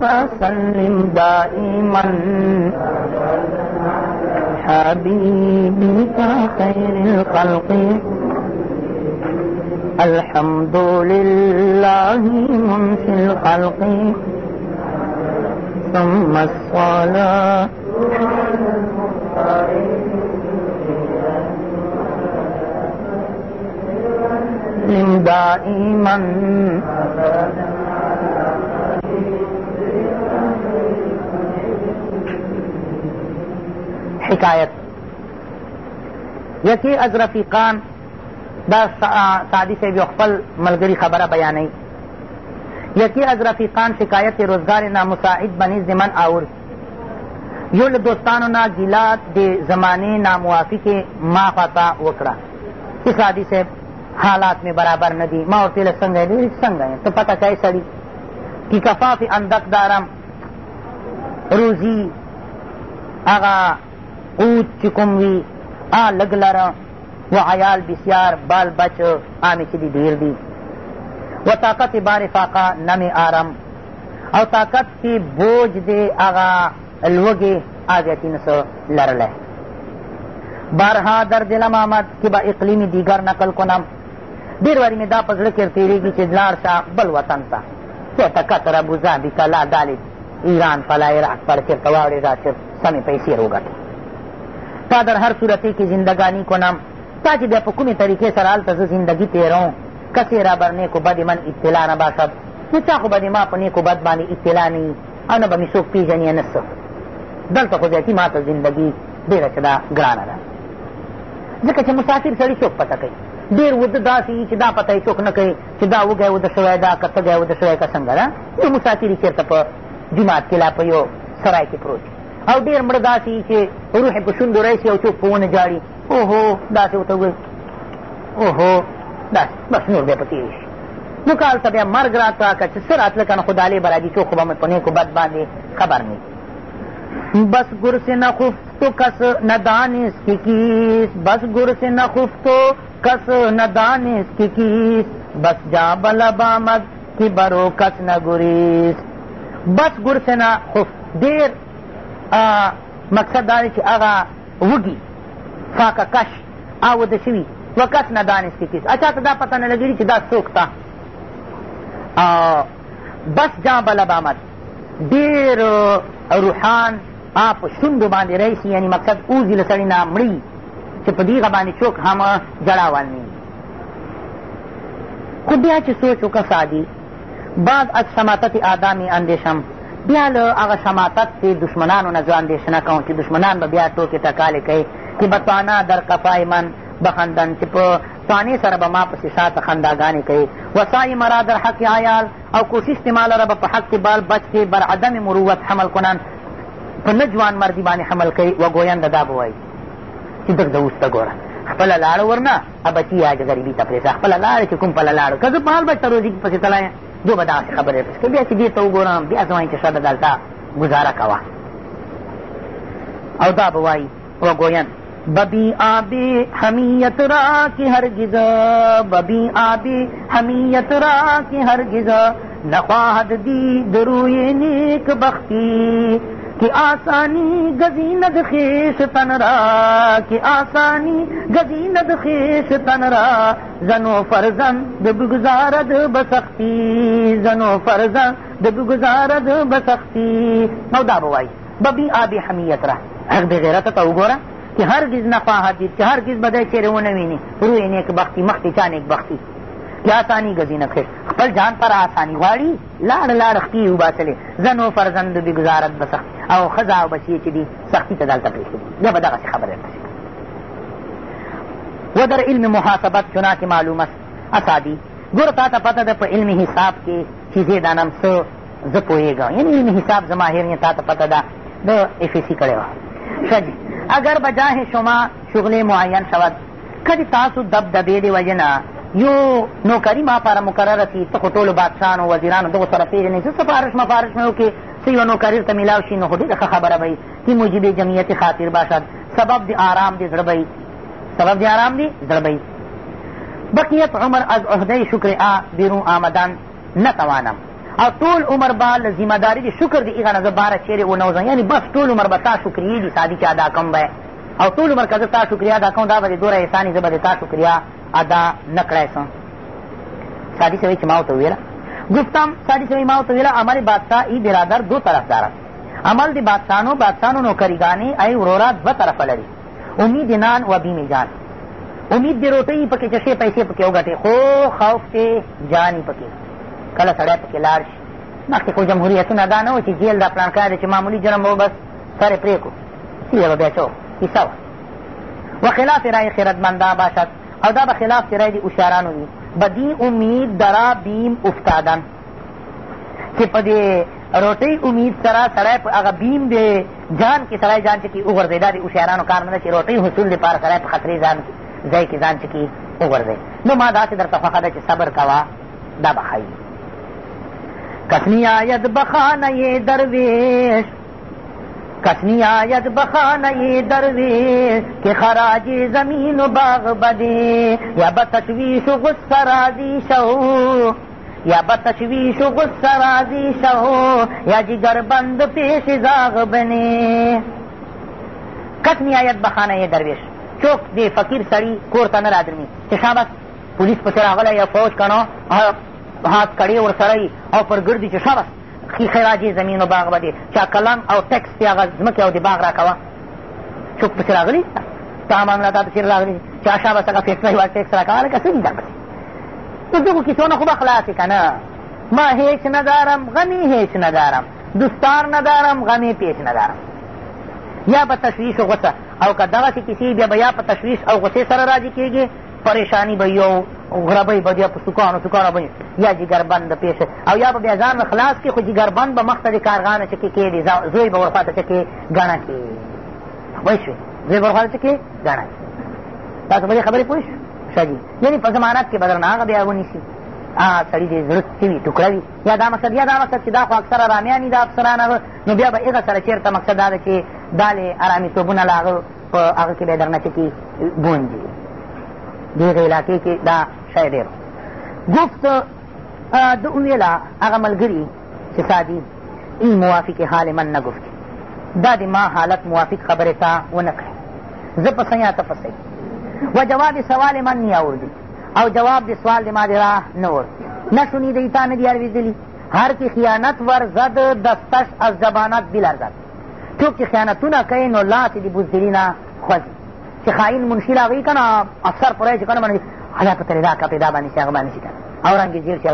فسلم دائما حبيبك خير الخلق الحمد لله من في الخلق ثم الصلاة دائما حکایت یکی از رفیقان دا سعدی صاحب یو خپل ملګري خبره بیانوي یکی از رفیقان شکایت روزگار نامساعد بنیز من آور یو له دوستانو نه ګیلات د زمانې ناموافقې ما خواته وکړه چې سعدي صاحب حالات مې برابر نه دي ما ورته ویله څنګه یې څنګه یې ته پته کوې سړي کې کفاف اندک دارم روزي هغه اوت چې کوم وي آ لږ لره و عیال بسیار بال بچ آمې چې دي ډېر دي و طاقت بار فاقه نمې آرم او طاقت چې بوج دی هغه لوږې آزیاتي نه لرلی بارها در دلم آمد که به اقلیم دیگر نقل کنم ډېر وارې مې دا په زړه کې تېرېږي چې لاړ شه بل وطن ته چېرته قطر ابوظابي کلا دالې ایران فلا عراق پر چېرته واوړې را چې سمې پیسې روګټې تا در هر صورتی که زندگانی کنم تا چې بیا په کومې طریقې سره هلته زه زندګي تېروم کسې را بر نیکو بد من اطلاع نه باشد نو چا خو به دې ما په نیکو بد باندې اطلاع نه وي او نه به مې څوک پېژني یا نه څه دلته خو زیاتي ما ته زندګي ډېره چې ده ګرانه ده ځکه چې مسافر سړي څوک پته کوي ډېر وده داسې وي چې دا پته یې څوک نه کوي چې دا وږی وده شوی دا که څه وده شوی که څنګه ده نو مسافر یې چېرته په جومات کښې لا په یو سرای کښې پروت او ډېر مړه داسې چې روح یې په شونډو راشي او څوک په ونه جاړي اوهو داسې ورته ووایي اوهو داسې بس نور بیا په تېر شي نو که هلته بیا مرګ راته که چې څه راتله که نه خو دالې به را ځي څوک خو به مې په نیکو بد باندې خبر نه بس گر سے نہ خفت تو کس نہ دانس کی کیس بس گر سے نہ خفت تو کس نہ دانس کی کیس بس جا بلا بامد کی برو کس نہ گریس بس گر سے نہ خفت دیر مقصد دا دی چې هغه وږي فاقه کش آوده شوي و کس نه دانستی کس اچھا ته دا پته نه لګېږي چې دا څوک ته بس جا بله به آمد ډېر روحان په شونډو باندې راشي یعنی مقصد اوزي له سړي نه مړي چې په دې باندې څوک هم جړا والنی خو بیا چې سوچ وکړه سادي بعد از سماتت آدامی اندیشم بیا له هغه شماتت چې دشمنانو نه زه اندېښنه کوم چې دشمنان به بیا ټوکې ټکالې کوي چې بطانه در قفای من بخندن چې په طانې سره به ما پسې شاته خنداګانې کوي وسای مرا در حق عیال او کوشش دې ما لره به په حق بال بچ کې بر عدم مروت حمل کنن په نه جوان مردي باندې حمل کوي و ګوینده دا به وایي چې دغ د اوسته ګوره خپله لاړه ورنه ا بچي یا چې غریبي ته پرېږده خپله لاړه چې کوم پله لاړه که زه په حال بچ ته روزي پسې تلایم زه به دغسې خبرې پسې کوي بیا چې دې ته وګورم بیا زه وایم چې ښه ده دلته ګزاره کوه او دا به وایي وګوین ببی آب حمیت را کی هرگز ببی آب حمیت را کی هرگز نخواهد دید روی نیک بختی کہ آسانی گزیند خیش تنرا کہ آسانی گزیند خیش تنرا زنو فرزند بگزارد بسختی زنو فرزند بگزارد بسختی او دا بوائی ببی آبی حمیت را حق بغیرت تا وګوره چې هرگز نه خواهدید چې هرگز به دی چیرې ونه ویني روی نیک بختي مخکې چا نیک بختي چا آساني ګزینه کښې خپل ځان پر آساني غواړي لاړ لاړ ختي یې وباسلې زن و فرزند بې ګزارت به سخت او ښځه او بچې چې دي سختي ته دلته پرېښودي دا به دغسې خبرې درته و در علم محاسبت چنانکه معلوم است اسادی ګوره تا ته پته ده په علم حساب کې چیزې دانم څه زه پوهېږم یعنې علم حساب زما هیر تا ته پته ده د اف سی کړې وه ښه جي اگر بجاه شما شغل معین شود که د تاسو دبدبې د وجې نه یو نوکري ما پاره مقرره کړي ته خو ټولو بادشاهانو وزیرانو دغو سره پېژنې څه سفارش مفارش مې وکړي څه یوه نوکري ته میلاو شي نو خو ډېره ښه خبره به وي چې موجب جمعیت خاطر باشد سبب د آرام د زړه به سبب د آرام دی زړه به بقیت عمر از عهده شکر آ بیرون آمدن نتوانم او ټول عمر به له ذمهداري د شکر د هغه نه زه باره چیرې ونوځم یعنې بس ټول عمر به تا شکریې دي سادي چې ادا کم به او ټول عمر که زه تا شکریا ادا کوم دا به دې دوره احسان زه به د تا شکریا ادا نه کړی سم سادی سوی چې ما ورته وویله گفتم سادی سوی ما ورته وویله عمل بادشاهی برادر دو طرفدار است عمل د بادشاهانو بادشاهانو نوکریګانې ای ورورا دوه طرفه لري امید نان و بیم جان امید د روټۍ پکې چشې پیسې پکې وګټې خو خوف دی جان پکې کله سړی پکې لاړ شي مخکې خو جمهوریتونه دا نه وو چې جیل دا پلان کار دی چې معمولي جرم و بس سر یې پرې کړو سیده به بیا چوک کیسه وه و خلاف رای خردمندا باشد او دا به خلاف چې رای د هوښیارانو وي بدی امید درا بیم افتادن چې په دې روټۍ امید سره سړی په هغه بیم د جان کې سړی جان چې کي وغورځئ دا د هوښیارانو کار نه ده چې روټۍ حصول دپاره سړی په خطرې ځان ځای کې ځان چې کي وغورځئ نو ما داسې درته خوښه ده چې صبر کوه دا به ښایي کس نیاید بخانه درویش کس می آید بخانه درویش که خراج زمین و باغ بدی یا به تشویش و غصه راضی شو یا به تشویش و غصه راضی شو یا جگر بند پیش زاغ بنی کس می آید بخانه درویش چوک دی فقیر سړي کور ته نه رادرمي چې شابس پولیس پسې راغلی یا فوج کنو هات کړې ورسره او پر ګرځي چې شابس ښیښې راځي زمین و باغ به دې چا کلن او ټکس دې هغه ځمکې او د باغ را کوه څوک پسې راغلي تا معامله دا پسې راغلي چا شا به څنګه فیصله یوه ټکس را کوه لکه څه دي دا پسې د دغو کیسو نه خو به خلاصې که نه ما هیچ ندارم غمی هیچ ندارم دوستار ندارم غمی پیش ندارم یا به تشویش و غصه او که دغسې کیسې بیا به یا په تشویش او غصې سره راضي کېږي پریشانی به یو غربۍ به بیا په سوکانو سوکانو به یا جګربند پیش او یا به بیا ځان خلاص کړي خو جګربند به مخته د کارغانه چکې کېږدي زوی به ورخواته چکې ګڼه کړي پوه شوې زوی به ورخواته چکې ګڼه کړي تاسو به دې خبرې پوه شو ښه یعنې په ضمانت کې به درنه هغه بیا ونیسي هغه سړي دې زړه وي ټوکره وي یا دا مقصد یا دا مقصد چې دا خو اکثره رامیان دي دا افسران نو بیا به هغه سره چېرته مقصد دا ده چې دا لې ارامي توبونه له هغه په هغه کښې به یې درنه چکې بونځي دغه علاقې کې دا شی ډېر گفت د ویله هغه ملګري چې سادي این موافق حال من نه گفت دا د ما حالت موافق خبرې ته ونه کړې زه په یا ته پسې و جواب سوال من نه اوردي او جواب د سوال د ما د را نه اورد نه شنیدی تا نه دي اورېدلي هر کی خیانت ور زد دستش از زبانت بلرزد څوک چې خیانتونه کوي نو لاتې د بزدلي نه خوځي چې خاین منشي له هغوی که نه افسر پوری چې که نه باندې حیا په ترې دا کا پیدا باندې شي هغه باندې شي که نه او رنګې جیل شي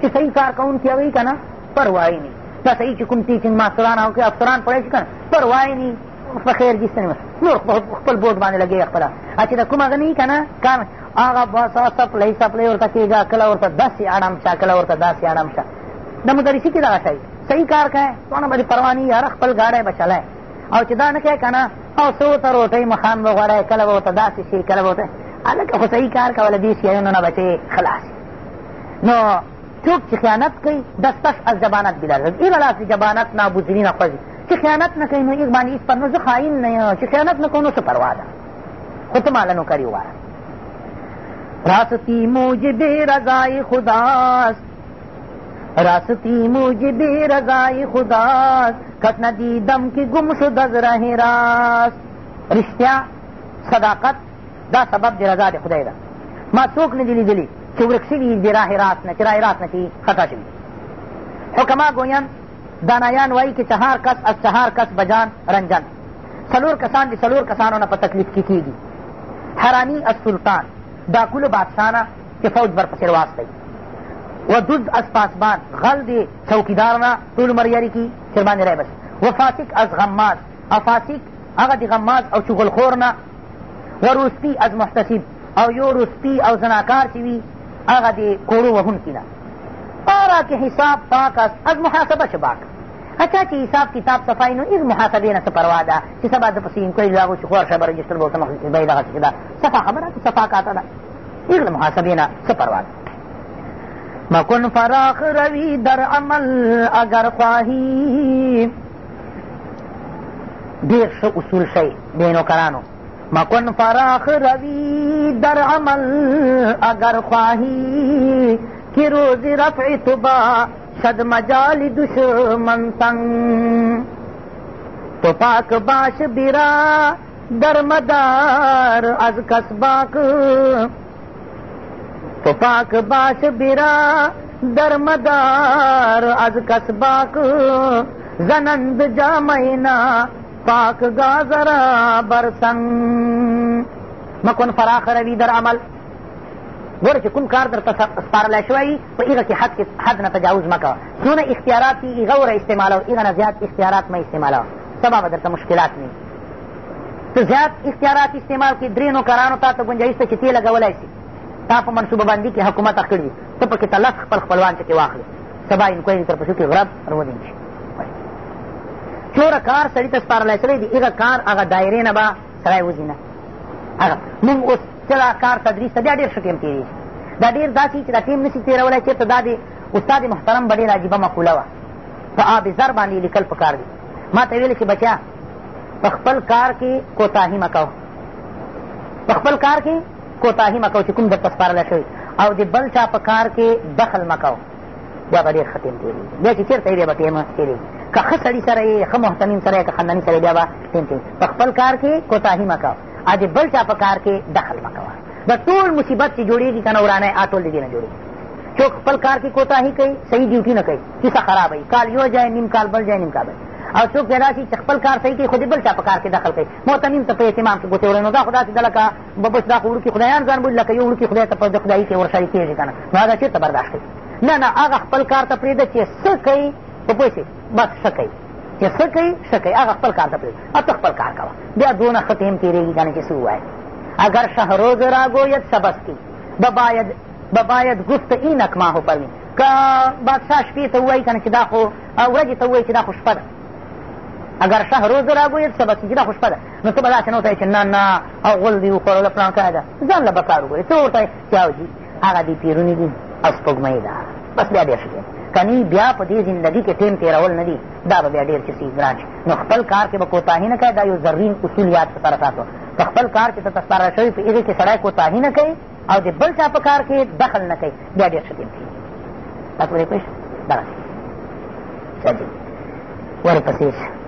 چې صحیح کار کوونکي هغوی که نه پروایې نه دا صحیح چې کوم ټیچنګ ماسټران او کې افسران پوری شي که نه پروایې نه په خیر جسته نه نور خپل بوټ باندې لګوي خپله چې د کوم هغه نه وي که نه کار هغه بس سپلی سپلی ورته کېږه کله ورته داسې اړم شه کله ورته داسې اړم شه د مدرسي کښې دغه شی صحیح کار کوې څونه به دې پروا نه وي هر خپل ګاډی به چلای او چې دا نه کوې که نه او څه ورته روټۍ مخام به غوړی کله به ورته داسې شي کله به ورته هلکه خو صحیح کار کوله دې شیانو نه بچې خلاص نو څوک چې خیانت کوي دستش از جبانت بلازم ای بلا چې جبانت نابوزیني نه خوځي چې خیانت نه کوي نو ایک باندې ایس پر نو زه خاین نه یم چې خیانت نه کوم نو څه پروا ده خو ته ماله نوکري ووایه راستی موجب رضای خداست راستی موجب رضای خداست کس ندیدم که گم شد از ره راست رښتیا صداقت دا سبب د رضا د خدای ده ما څوک نه دي لیدلي چې ورک شوي د راه راست نه چې راه راست نه چې خطا شوي حکما ګویان دانایان وایي چې چهار کس از چهار کس بجان رنجن څلور کسان د څلور کسانو نه په تکلیف کې کېږي حرامي السلطان ډاکلو بادشاه نه چې فوج ورپسې واستوي و دود از پاسبان غل دی چوکیدارنا ټول عمر یاري کي چربانې رای بس و فاسق از غماز او فاسق هغه د غماز او چغلخور نه و روسپي از محتسب او یو روسپي او زناکار چې وي هغه د کوړو وهونکي نه پارا کې حساب پاک است از محاسبه شباک اچھا چې حساب کتاب صفای نو هېڅ محاسبې نه څه پروا ده چې سبا زه پسې انکوایري راغو چې خور شبه رجسټر به ورته مخکې به یې دغسې ده صفا خبره ده صفا کاته ده هېڅ له محاسبې نه څه پروا ده مکن فراخ روی در عمل اگر خواهی دیر شو اصول شی دینو کرانو مکن فراخ روی در عمل اگر خواهی که روز رفع تو با شد مجال دشمن تنگ تو پاک باش بیرا در مدار از کسباک تو پاک باش برا درمدار از کسباک زنند جامعینا پاک گازرا برسنگ مکن فراخ روی در عمل ګوره چې کوم کار درته سپارلی شوی په هغه کې حد حد نه تجاوز مه کوه څونه اختیارات دي هغه وره استعمالوه هغه نه زیات اختیارات مه استعمالوه سبا به درته مشکلات نه ته زیات اختیارات استعمال کړي درې نوکرانو تا ته ګنجایش ته چې تې لګولی شي ستا په منصوبه بندي کې حکومت اخکړي وي ته پکې تلس خپل خپلوان څکې واخلې سبا انکوایري تر پسو کې غرب رودن شي چوره کار سړي ته سپارلی سړی دي هغه کار هغه دایرې نه به سړی وځي نه هغه مونږ اوس چې دا کار تدریس ته بیا ډېر ښه ټیم تېرېږي دا ډېر داسې چې دا ټیم نشي تېرولی چېرته دا د استاد محترم به ډېر عجیبه مقوله وه په آب زر باندې لیکل پکار دي ما ته ویلې چې بچیا په خپل کار کې کوتاهي مه کوه په خپل کار کې کوتاهي مه کوه چې کوم درته سپارلی شوي او د بل چا په کار کې دخل مه کوه بیا به ډېر ښه ټیم تېرېږي بیا چې چېرته یې بیا به ټیم تېرېږي که ښه سړي سره یې ښه محتمین سره یې که خندني سره بیا به ټیم تېرېږي په خپل کار کې کوتاهي مه کوه او د بل چا په کار کې دخل مه کوه دا ټول مصیبت چې جوړېږي که نه ورانی ټول د دې نه جوړېږي څوک خپل کار کې کوتاهي کوي صحیح ډیوټي نه کوي کیسه خرابوي کال یو ځای نیم کال بل ځای نیم کال بل او څوک پیدا شي چې خپل کار صحیح کوي خو د بل چا په کار کې دخل کوي محتمیم ته په اهتمام کې ګوتې وړی نو دا خو داسې ده لکه بس دا خو وړوکي خدایان ځان بولي لکه یو وړوکي خدای ته په د خدایي کې ورشړی کېږي که نه نو هغه چېرته برداشت کوي نه نه هغه خپل کار ته پرېږده چې څه کوي په پوه شي بس ښه کوي چې څه کوي ښه کوي هغه خپل کار ته پرېږده او ته خپل کار کوه بیا دونه ښه ټیم تېرېږي که نه چې څه ووایي اگر شهروز را گوید سبستی بباید بباید گفت اینک ماهو پروین که بادشاه شپې ته ووایي که نه چې دا خو ورځې ته ووایي چې دا خو شپه ده اگر شه روز را گوید سبا کېږي دا خو شپه ده نو ته به داسې نه ورته چې نه نه او غول دي وخوړله فلان کار ده ځان له به کار وګورې ته ورته چې حاجي هغه دې پیرونې دي او سپوږمۍ ده بس بیا ډېر ښه کنی بیا په دې زندګي کې ټیم تېرول نه دي دا به بیا ډېر چې سي ګران شي نو خپل کار کې به کوتاهي نه کوې دا یو زرین اصول یاد په سره ساتو په خپل کار چې ته تسپاره شوي په هغې کې سړی کوتاهي نه کوي او د بل چا په کار کې دخل نه کوي بیا ډېر ښه ټیم کېږي تاسو پرې پوه شئ دغسې ورپسې شه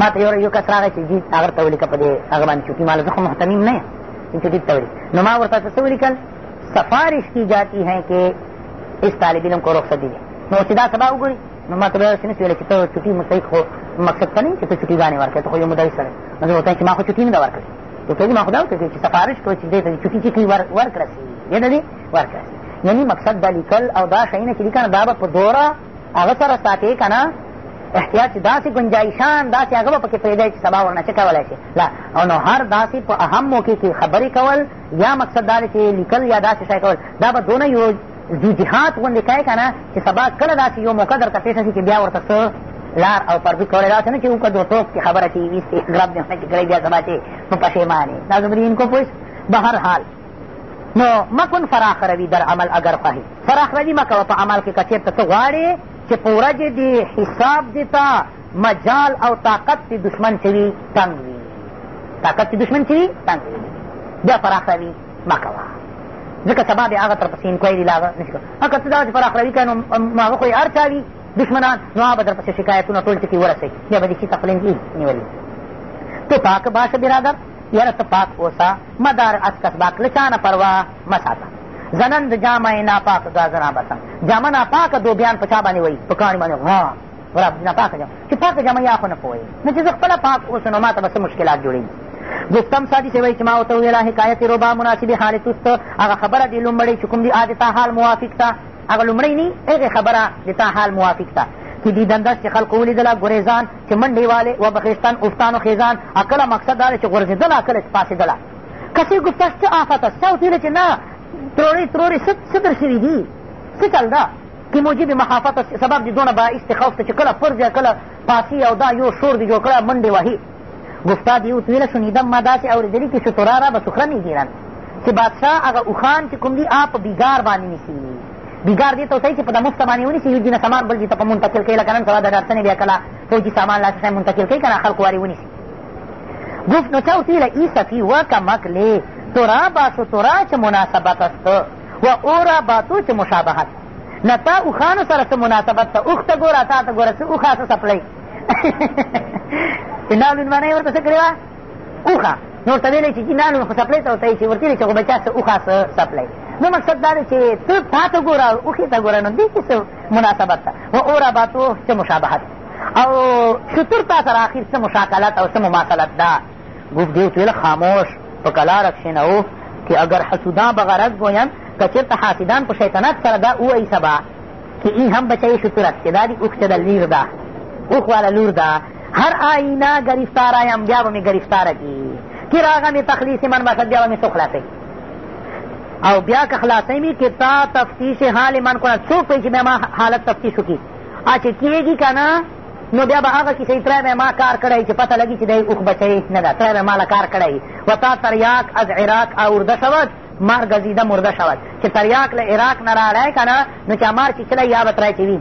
ما ته یو یو کس راغی چې جیز هغه ته ولیکه په دې هغه باندې چوکي ماله زه خو محتمیم نه یم چوکي ته ولیک نو ما ورته څه ولیکل سفارش کی جاتی ہے کہ اس طالب علم کو رخصت دیجیے نو سیدا سبا وګوري نو ما ته بیا داسې نشي ویلی چې ته چوټي مستحق خو مقصد ته نه چې ته چوټیګانې ورکړې ته خو یو مدرس سره نو زه ورته چې ما خو چوټي نه ده ورکړې تو کېږي ما خو دا وکړې چې سفارش کړو چې دې ته چوټي چې کوي ورکړه سي یاده دي ورکړه یعنی مقصد دا لیکل او دا شی نه چې لیکنه دا به په دوره هغه سره ساتې که نه احتیاط چې داسې ګنجایشان داسې هغه به پکې پرېږدی چې سبا ورنه څه کولی شي لا او نو هر داسې په اهم موقع کې خبرې کول یا مقصد دا چې لیکل یا داسې شی کول دا به دونه یو جوجهات غوندې کوې که نه چې سبا کله داسې یو موقع درته پېښه شي چې بیا ورته څه لار او پردي کولی داسې نه چې وکړه دوټوک چې خبره چې ویس استغراب دې ونه چې کړی بیا سبا چې نو پښېمانې دا زمرین کو پوس بهر حال نو مکن فراخ روي در عمل اگر فهي فراخ روي مه کوه په عمل کښې که چېرته څه غواړې چې په ورځې دې حساب دې ته مجال او طاقت دې دشمن چې وي تنګ وي طاقت چې دشمن چې وي تنګ وي بیا پراخوي مه کوه ځکه سبا بیا هغه ترپسې انکوایري لا هغه نشي کولی هغه څه دغه چې پراخوي که نو هغه خو یې هر چا وي دشمنان نو هغه به درپسې شکایتونه ټول ټکي ورسوي بیا به دې شي تقلین نیولي تو پاک باشه برادر یاره ته پاک اوسه مدار اسکس باک له چا نه پروا مه ساته زنند جامع ناپاک دا زنا بسم جامه ناپاکه دوبیان په چا باندې وایي په کاڼي باندې غا ورا ناپاکه جامه چې پاکه جامه یا خو نه پوهوي نه چې زه خپله پاک اوسو نو ما ته به څه مشکلات جوړېږي دوستم سادی چې وایي چې ما ورته وویله حکایت روبا مناسبې حالې توسته هغه خبره دې لومړۍ چې کوم دي د تا حال موافق ته هغه لومړۍ نه هغې خبره د تا حال موافق ته چې دیدندس چې خلکو ولیدله ګوریزان چې منډې والې و بخیشتن افتان و خیزان کله مقصد دا دی چې غورځېدله کله چې پاسېدله کسی گفتش چه آفت است او دیره چه نه ترورې ترورې څه در شوي دي څه چل ده کې موجب مخافت سبب د دونه باعث د خوف ته چې کله فرض یا کله پاسي او دا یو شور دې جوړ کړی منډې وهي گفتا دی اوتویله شنیدم ما داسې اورېدلي چې شتورا را به سخرمې ګیرن چې بادشاه هغه اوښان چې کوم دي هغه په بیګار باندې نیسي بیګار دې ته وتهی چې په د مفته باندې ونیسي یو دینه سامان بل دې ته په منتقل کوي لکه نن سبا د ډاکټرنې بیا کله فوجي سامان لا څه منتقل کوي که نه خلکو وارې ونیسي گفت نو چا اوتویله ای صفی وکمک لې تراباتو ترا چې مناسبت است و اوراباتو چې مشابهت نه تا اوښانو سره څه مناسبت ته اوښ ته ګوره تا ته ګوره څه اوښه څه څپلۍ چینال لونمانۍ ورته څه کړې وه اوښه نو ورته ویلی چې چینال لون خو څپلۍ ته ورته یي چې ورته ویلي چې خو بچا څه اوښه څه څپلۍ نو مقصد دا دی چې ته تا ته ګوره او اوښې ته ګوره نو دې کې څه مناسبت ته و اوراباتو څه مشابهت او شتر تا سره اخر څه مشاکلت او څه مماثلت ده ګوف دې ورته ویله خاموش په کلاره کښېنوو که اگر حسودان به غرض گویم که چېرته حاسدان په شیطنت سره دا ووایي سبا که این هم بچه شطورت که دا دې اوښ ته ده لیر ده اوښ واله لور ده هر آینه ګرفتارایم بیا به مې ګرفتاره کي که راغه مې تخلیص من باشد بیا به مې څو خلاصوي او بیا که خلاصوي مې که تا تفتیش حال من کند څوک پوهي چې بیا ما حالت تفتیش وکړي چې کېږي که نه نو بیا به هغه کیسې تری به ما کار کړی چې پته لګي چې دی اوښ بچی نه ده تری به ما له کار کړی و تا تریاک از عراق آورده شود مار گزیده مرده شود چې تریاک له عراق نه راړی که نه نو چې مار چې کلی یا به تری چې وي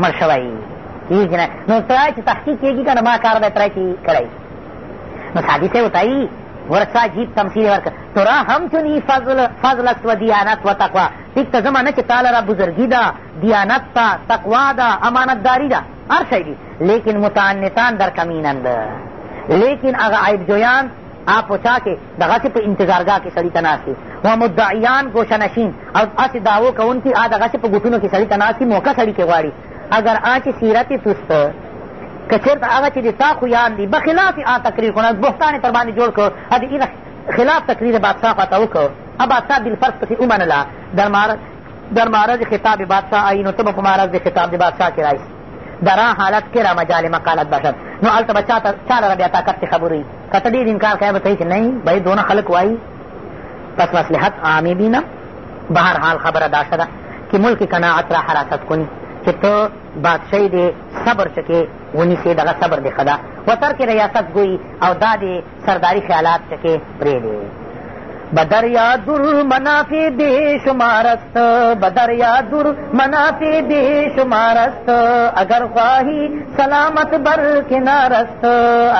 مړ شوی کېږي نه نو تری چې تحقیق کېږي که نه ما کار به تری چې کړی نو سادي صاحب ورته ورسا جیب تمثیل ورکړه ترا همچنی فضل فضلت و دیانت و تقوا ټیک ته ځمه نه چې تا لره بزرګي ده دیانت ته تقوا ده امانتداري ده هر شی دي لیکن متعنتان در کمینند لیکن هغه عیبجویان هغه په چا کې دغسې په انتظارګاه کې سړي ته ناست دي و مدعیان ګوشهنشین او هسې دعوو کوونکي هغه دغسې په ګوټونو کې سړي ته ناست دي موقع سړي کې غواړي اگر آ چې سیرت توست که چېرته هغه چې د تا خویان دي بخلاف آ تقریر کړو بهتان یې تر باندې جوړ کړو هغه خلاف تقریر بادشاہ خواته وکړو ه بادشاہ بالفرض پسې ومنله در معرض خطاب بادشاہ آیي نو ته به په معرض د خطاب د بادشاہ کې راشي درا حالت کې را مجال مقالت باشد نو هلته به چا لره بیا طاقت چې خبرې که ته ډېر انکار کوې به ته چې نه باید دونه خلک وایي پس مصلحت عامی بینم بهرحال خبره داشه ده که ملک قناعت را حراست کنی چې ته بادشاهی دی صبر چکې ونیسې دغه صبر دې ښه ده وترکې ریاست ګویي او دا د سرداري خیالات چکې پرېږدې بدریا در منافی بی شمارست بدریا در منافی بی شمارست اگر خواهی سلامت بر کنارست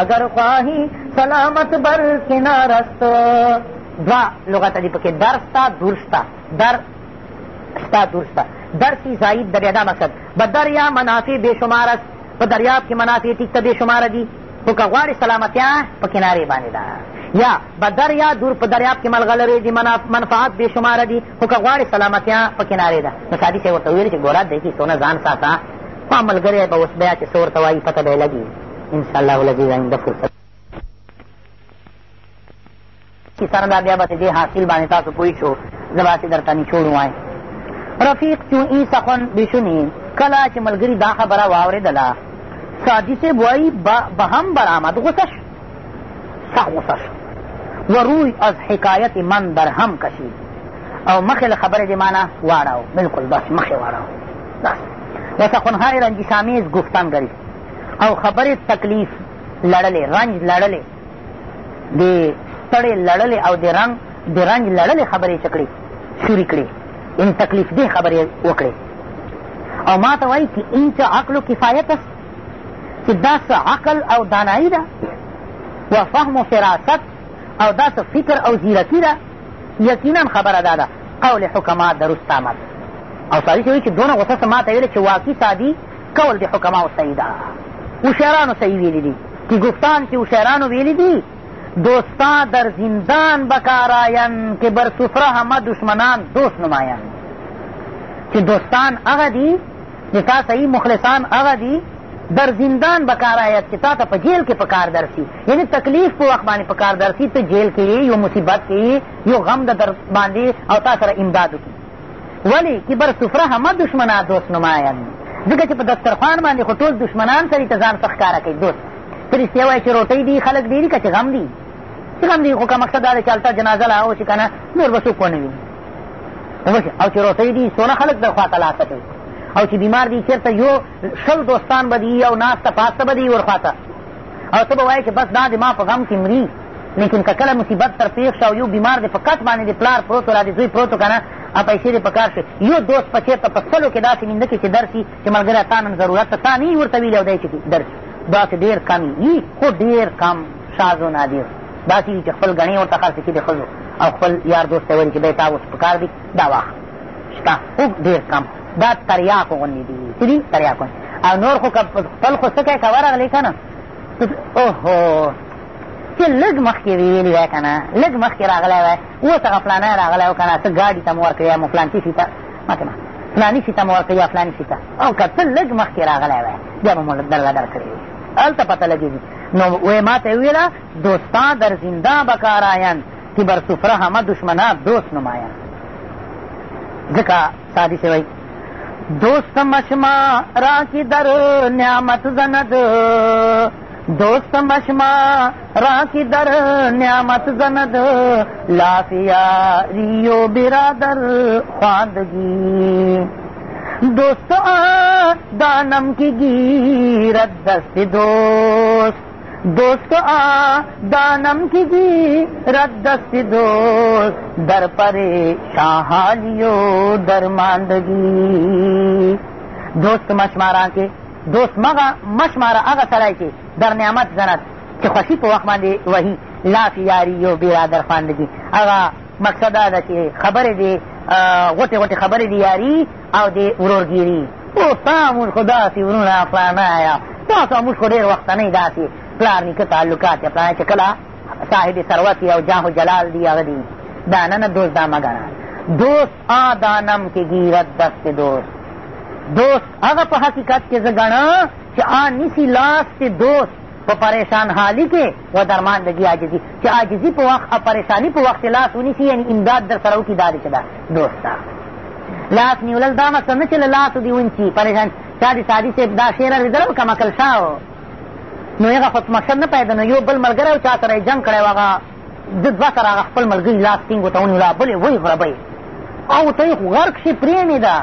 اگر خواهی سلامت بر کنارست دوا لغت دی پکې درستا دورستا در ستا دورستا درسی زائد دریا دا مقصد بدریا منافی بے شمار است په دریاب کې منافع ټیک ته بې شماره دي خو که غواړې سلامتیا په کنارې باندې ده یا بدر یا دور په دریاب کې ملغلرې دي منفعت بې شماره دي خو که غواړې سلامتیا په کنارې ده نو سادي صاحب ورته وویل چې ګوره دی کې څونه ځان ساته خوا ملګری به اوس بیا چې څه ورته وایي پته به یې لګي انشاءالله ولګېږي آینده فرصت کسان دا بیا به دې حاصل باندې تاسو پوه شو زه به هسې درته نچوړ وایم رفیق چون ای سخن بشني کله چې ملګري دا خبره واورېدله سعدی صاحب وایي به هم برآمد غصه شو سخت غصه شو و روی از حکایت من برهم کشید او مخې له خبرې دې ما نه واړاو بلکل داسې مخې واړاو داسې و سخنهای رنجشامیز گفتن گری او خبرې تکلیف لړلې رنج لړلې د ستړې لړلې او د رنګ د رنج لړلې خبرې چکړې شوري کړې ان تکلیف دې خبرې وکړې او ما ته وایي چې انچ عقل و کفایت است چې دا څه عقل او دانایي ده و فهم و فراست او دا څه فکر او زیرکي ده یقینا خبره دا ده قول حکما درست آمد او سادي چې وایي چې دونه غوسه څه ما ته ویله چې واقعي سادي قول د حکماو صحیح ده هوښیارانو صحیح ویلي دي که گفتان که هوشیرانو ویلی دی دوستا در زندان بکاراین که بر سفره همه دشمنان دوست نماین چې دوستان هغه دي د تا صحیح مخلصان هغه دي در زندان به کار آید چې تا ته په جیل کې په کار درسي یعنې تکلیف په وخت باندې په کار درسي ته جیل کې یو مصیبت کې یو غم د در باندې او تا سره امداد وکړي ولې که بر سفره همه دشمنا دوست نماین ځکه چې په دسترخوان باندې خو ټول دشمنان سړي ته ځان څه ښکاره کوي دوست ته رښتیا وایي چې روټۍ دي خلک ډېري که چې غم دي چې غم دي خو که مقصد دا دی چې هلته جنازه لا وشي که نه نور به څوک ونه ویني او چې روټۍ دي څونه خلک در خوا ته لاسه کوي او چې بیمار دی چېرته یو شل دوستان به دي او ناسته پاسته به دي ورخواته او ته به وایې چې بس دا زما په غم کې مري لیکن که کله مصیبت در پیښ شو یو بیمار دی په کټ باندې د پلار پروت ولا د زوی پروت که نه پیسې دې په کار شي یو دوست په چېرته په سلو کې داسې مینده کې چې در شي چې ملګری تا نن ضرورت ته تا نه ورته ویلي او دی چې در شي داسې ډېر کم وي خو ډېر کم شاز و نادر داسې وي چې خپل ګڼې ورته خرڅې کړي ښځو او خپل یار دوست ته ویلي چې دی تا اوس په کار دی دا واخله شته خو ډېر کم دا تریاکو غوندې دي څه دي تریاکو او نور خو خپل خو څه کوې که ورغلی که نه اوهو چې لږ مخکې ویلي وای که نه لږ مخکې راغلی وای اوس هغه فلانی راغلی و که نه څه ګاډي ته مو ورکړې یا مو فلانتي شي ته ماتې ما فلاني شي ته مو ورکړې یا فلاني شي ته او که څه لږ مخکې راغلی وای بیا به مو درله درکړې وي هلته پته لګېږي نو وی ما ته یې وویله دوستان در زنده به کارایند که بر سفره همه دشمنه دوست نمایند ځکه سادي سوی دوست مشما را کی در نعمت زند دوست مشما را کی در نیامت زند ریو برادر خواندگی دوست دانم کی گیرت دست دوست دوست دانم کیجی رد دست دوست در پر شاحالی و درماندگی دوست مشماران کې دوست مغه مشماره هغه سړی چې در نعمت زند چې خوښي په وخت باندې وهي لاف یاري و برادر خواندګي هغه مقصد دا ده چې خبرې دې غوټې غوټې خبرې دې یاري او دې ورورګیري اوس ستا مونږ خو داسې ورونه فلانا یا تاسو مونږ خو ډېر وختنۍ داسې پلار نیکه تعلقات یا پلار چې کله صاحب ثروت یا جاه و جلال دی هغه دی دانه نه دوست دا مګنه دوست آ دانم که گیرد دست دوست دوست هغه په حقیقت کې زه ګڼه چې آ نیسي لاس چې دوست په پریشان حالی کې و درمان دګي عاجزي چې عاجزي په وخت او پریشاني په وخت لاس ونیسي یعنې امداد در سره وکړي دا دی چې دا دوست ده لاس نیولل دا مسله نه چې له لاسو دې ونیسي پریشان چا دې سادي صاحب دا شعر اورېدلی و که مکل شاه نو هغه خو مقصد نه پیدا نو یو بل ملګری و چا سره یې جنګ کړی و هغه ده دوه سره هغه خپل ملګري لاس ټینګ ورته ونیوله بل یې ویې غربی او ته یې خو غرق شي پرېمېده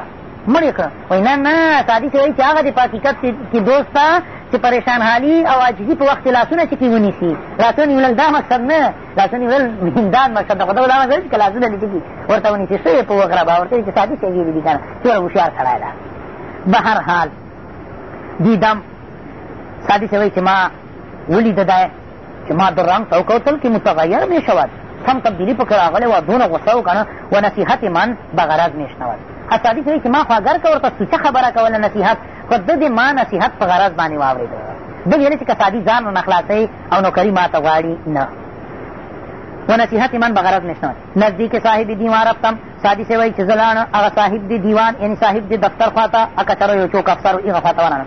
مړ یې کړه وایي نه نه سادي سړی چې هغه دی په حقیقت کې دوست ته چې پریشان حالي او عاجزي په وخت کې لاسونه چې کې ونیسي لاسونه نیولل دا مقصد نه لاسونه نیولل دا مقصد ده خو دا مقصد چې لاسونه دې چې ورته ونیسي څه یې په وغربه ورته چې سادي سړي دي که نه څومره هوښیار سړی ده به هر حال دیدم تا داسې وایي چې ما ولیده دی چې ما درام ته وکوتل کې متغیر مې شود سم تبدیلي پکې راغلی وه دونه غصه وکنه و نصیحت من به غرض مې شنود اصادي چې چې ما خواګر که ورته سوچه خبره کوله نصیحت خو ده د ما نصیحت په غرض باندې واورېده بل یعنې چې که سادي ځان ورنه خلاصوي او نوکري ما ته غواړي نه و نصیحت من به غرض نشنود نزدیک صاحب دیوان رفتم سادي سې وایي چې زه لاړم هغه صاحب د دیوان یعنې صاحب د دفتر خواته اکثرو یو چوک افسر و هغه خواته ورانم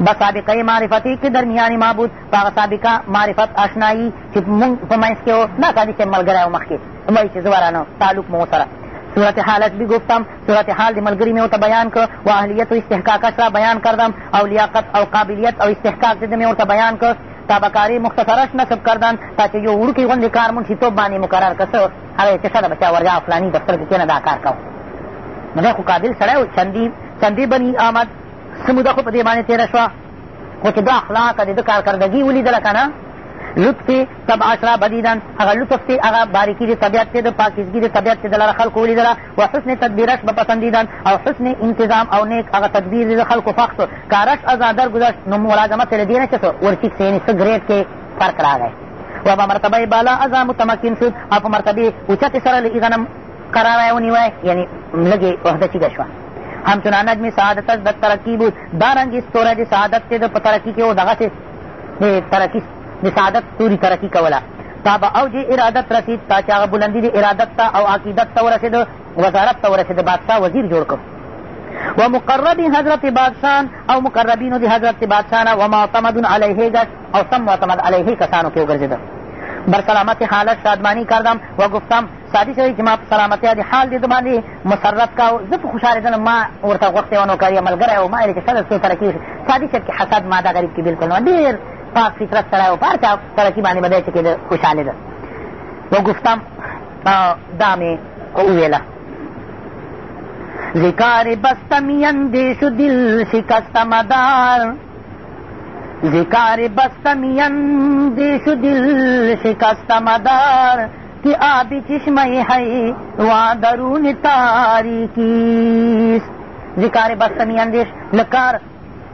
به سابقه معرفتي کې درمیانې معبود په هغه سابقه معرفت اشنایي چې مونږ په منځ کې و دا سادي صاحب ملګری و مخکې وایي چې زه ورانه تعلق مو سره صورت حالت بھی گفتم صورت حال دی ملگری میں ہوتا بیان کر و اہلیت و استحقاق اشرا بیان کردم او لیاقت او قابلیت او استحقاق دی میں ہوتا بیان کر تابکاری مختصرش نصب کردن تا چې یو وړوکی غوندې کار مونږ چې توپ باندې مقرر کړ څه هغه چې ښه ده بچا ورجا فلاني دفتر کې کېنه دا کار کوه نو دی خو قابل سړی و چندي چندي بني آمد څه موده خو په دې باندې تېره شوه خو چې ده اخلاق د ده کارکردګي ولیدله که نه لطف سب عشره بدیدن هغه لطف چې هغه باریکي د طبیعت چې د پاکیزګي د طبیعت چې د لره خلکو ولیدله و حسن تدبیرش به پسندیدن او حسن انتظام او نیک هغه تدبیر د خلکو خوښ سو کارش ازادر گذشت نو ملازمت له دې نه چې سو ورچیک سي یعنې څه ګریډ کې فرق راغی و به مرتبه بالا ازا متمکن شد او په مرتبې اوچتې سره له هغه نه قرار یې ونیوی یعنې لږې عهده چیږه شوه همچنان نجم سعادتش د ترقي بود دارنګې ستوری د سعادت چې د په ترقي کې و دغسې د ترقي د سعادت ستوري ترقي کوله تا به اوج ارادت رسید تا چې هغه بلندي د ارادت ته او عقیدت ته ورسېد وزارت ته ورسېد بادشاه وزیر جوړ کړ و مقرب حضرت بادشان او مقربینو د حضرت بادشاهنه و معتمد علیه گشت او سم معتمد علیه کسانو کې وګرځېده بر سلامت حالت شادمانی کردم و گفتم سادي سړي چې ما په سلامتیا د حال دې ده باندې مسرت کا زه په خوشحالېدنه ما ورته غوښتی ونه که یو ملګری و ما ویلې چې ښه ده څو سره کېږي سادي صاحب کې حسد ما دا غریب کې بلکل نه ډېر پاک فطرت سړی و په هر چا سړکي باندې به دی چې کېده خوشحالېده وګفتم دا مې وویله ذکار بستم اندیش دل شکستم دار ذکار بستم اندیش دل شکستم دار कि आबी चश्मे है वहाँ दरून तारीकी ذکار بستمی اندیش لکار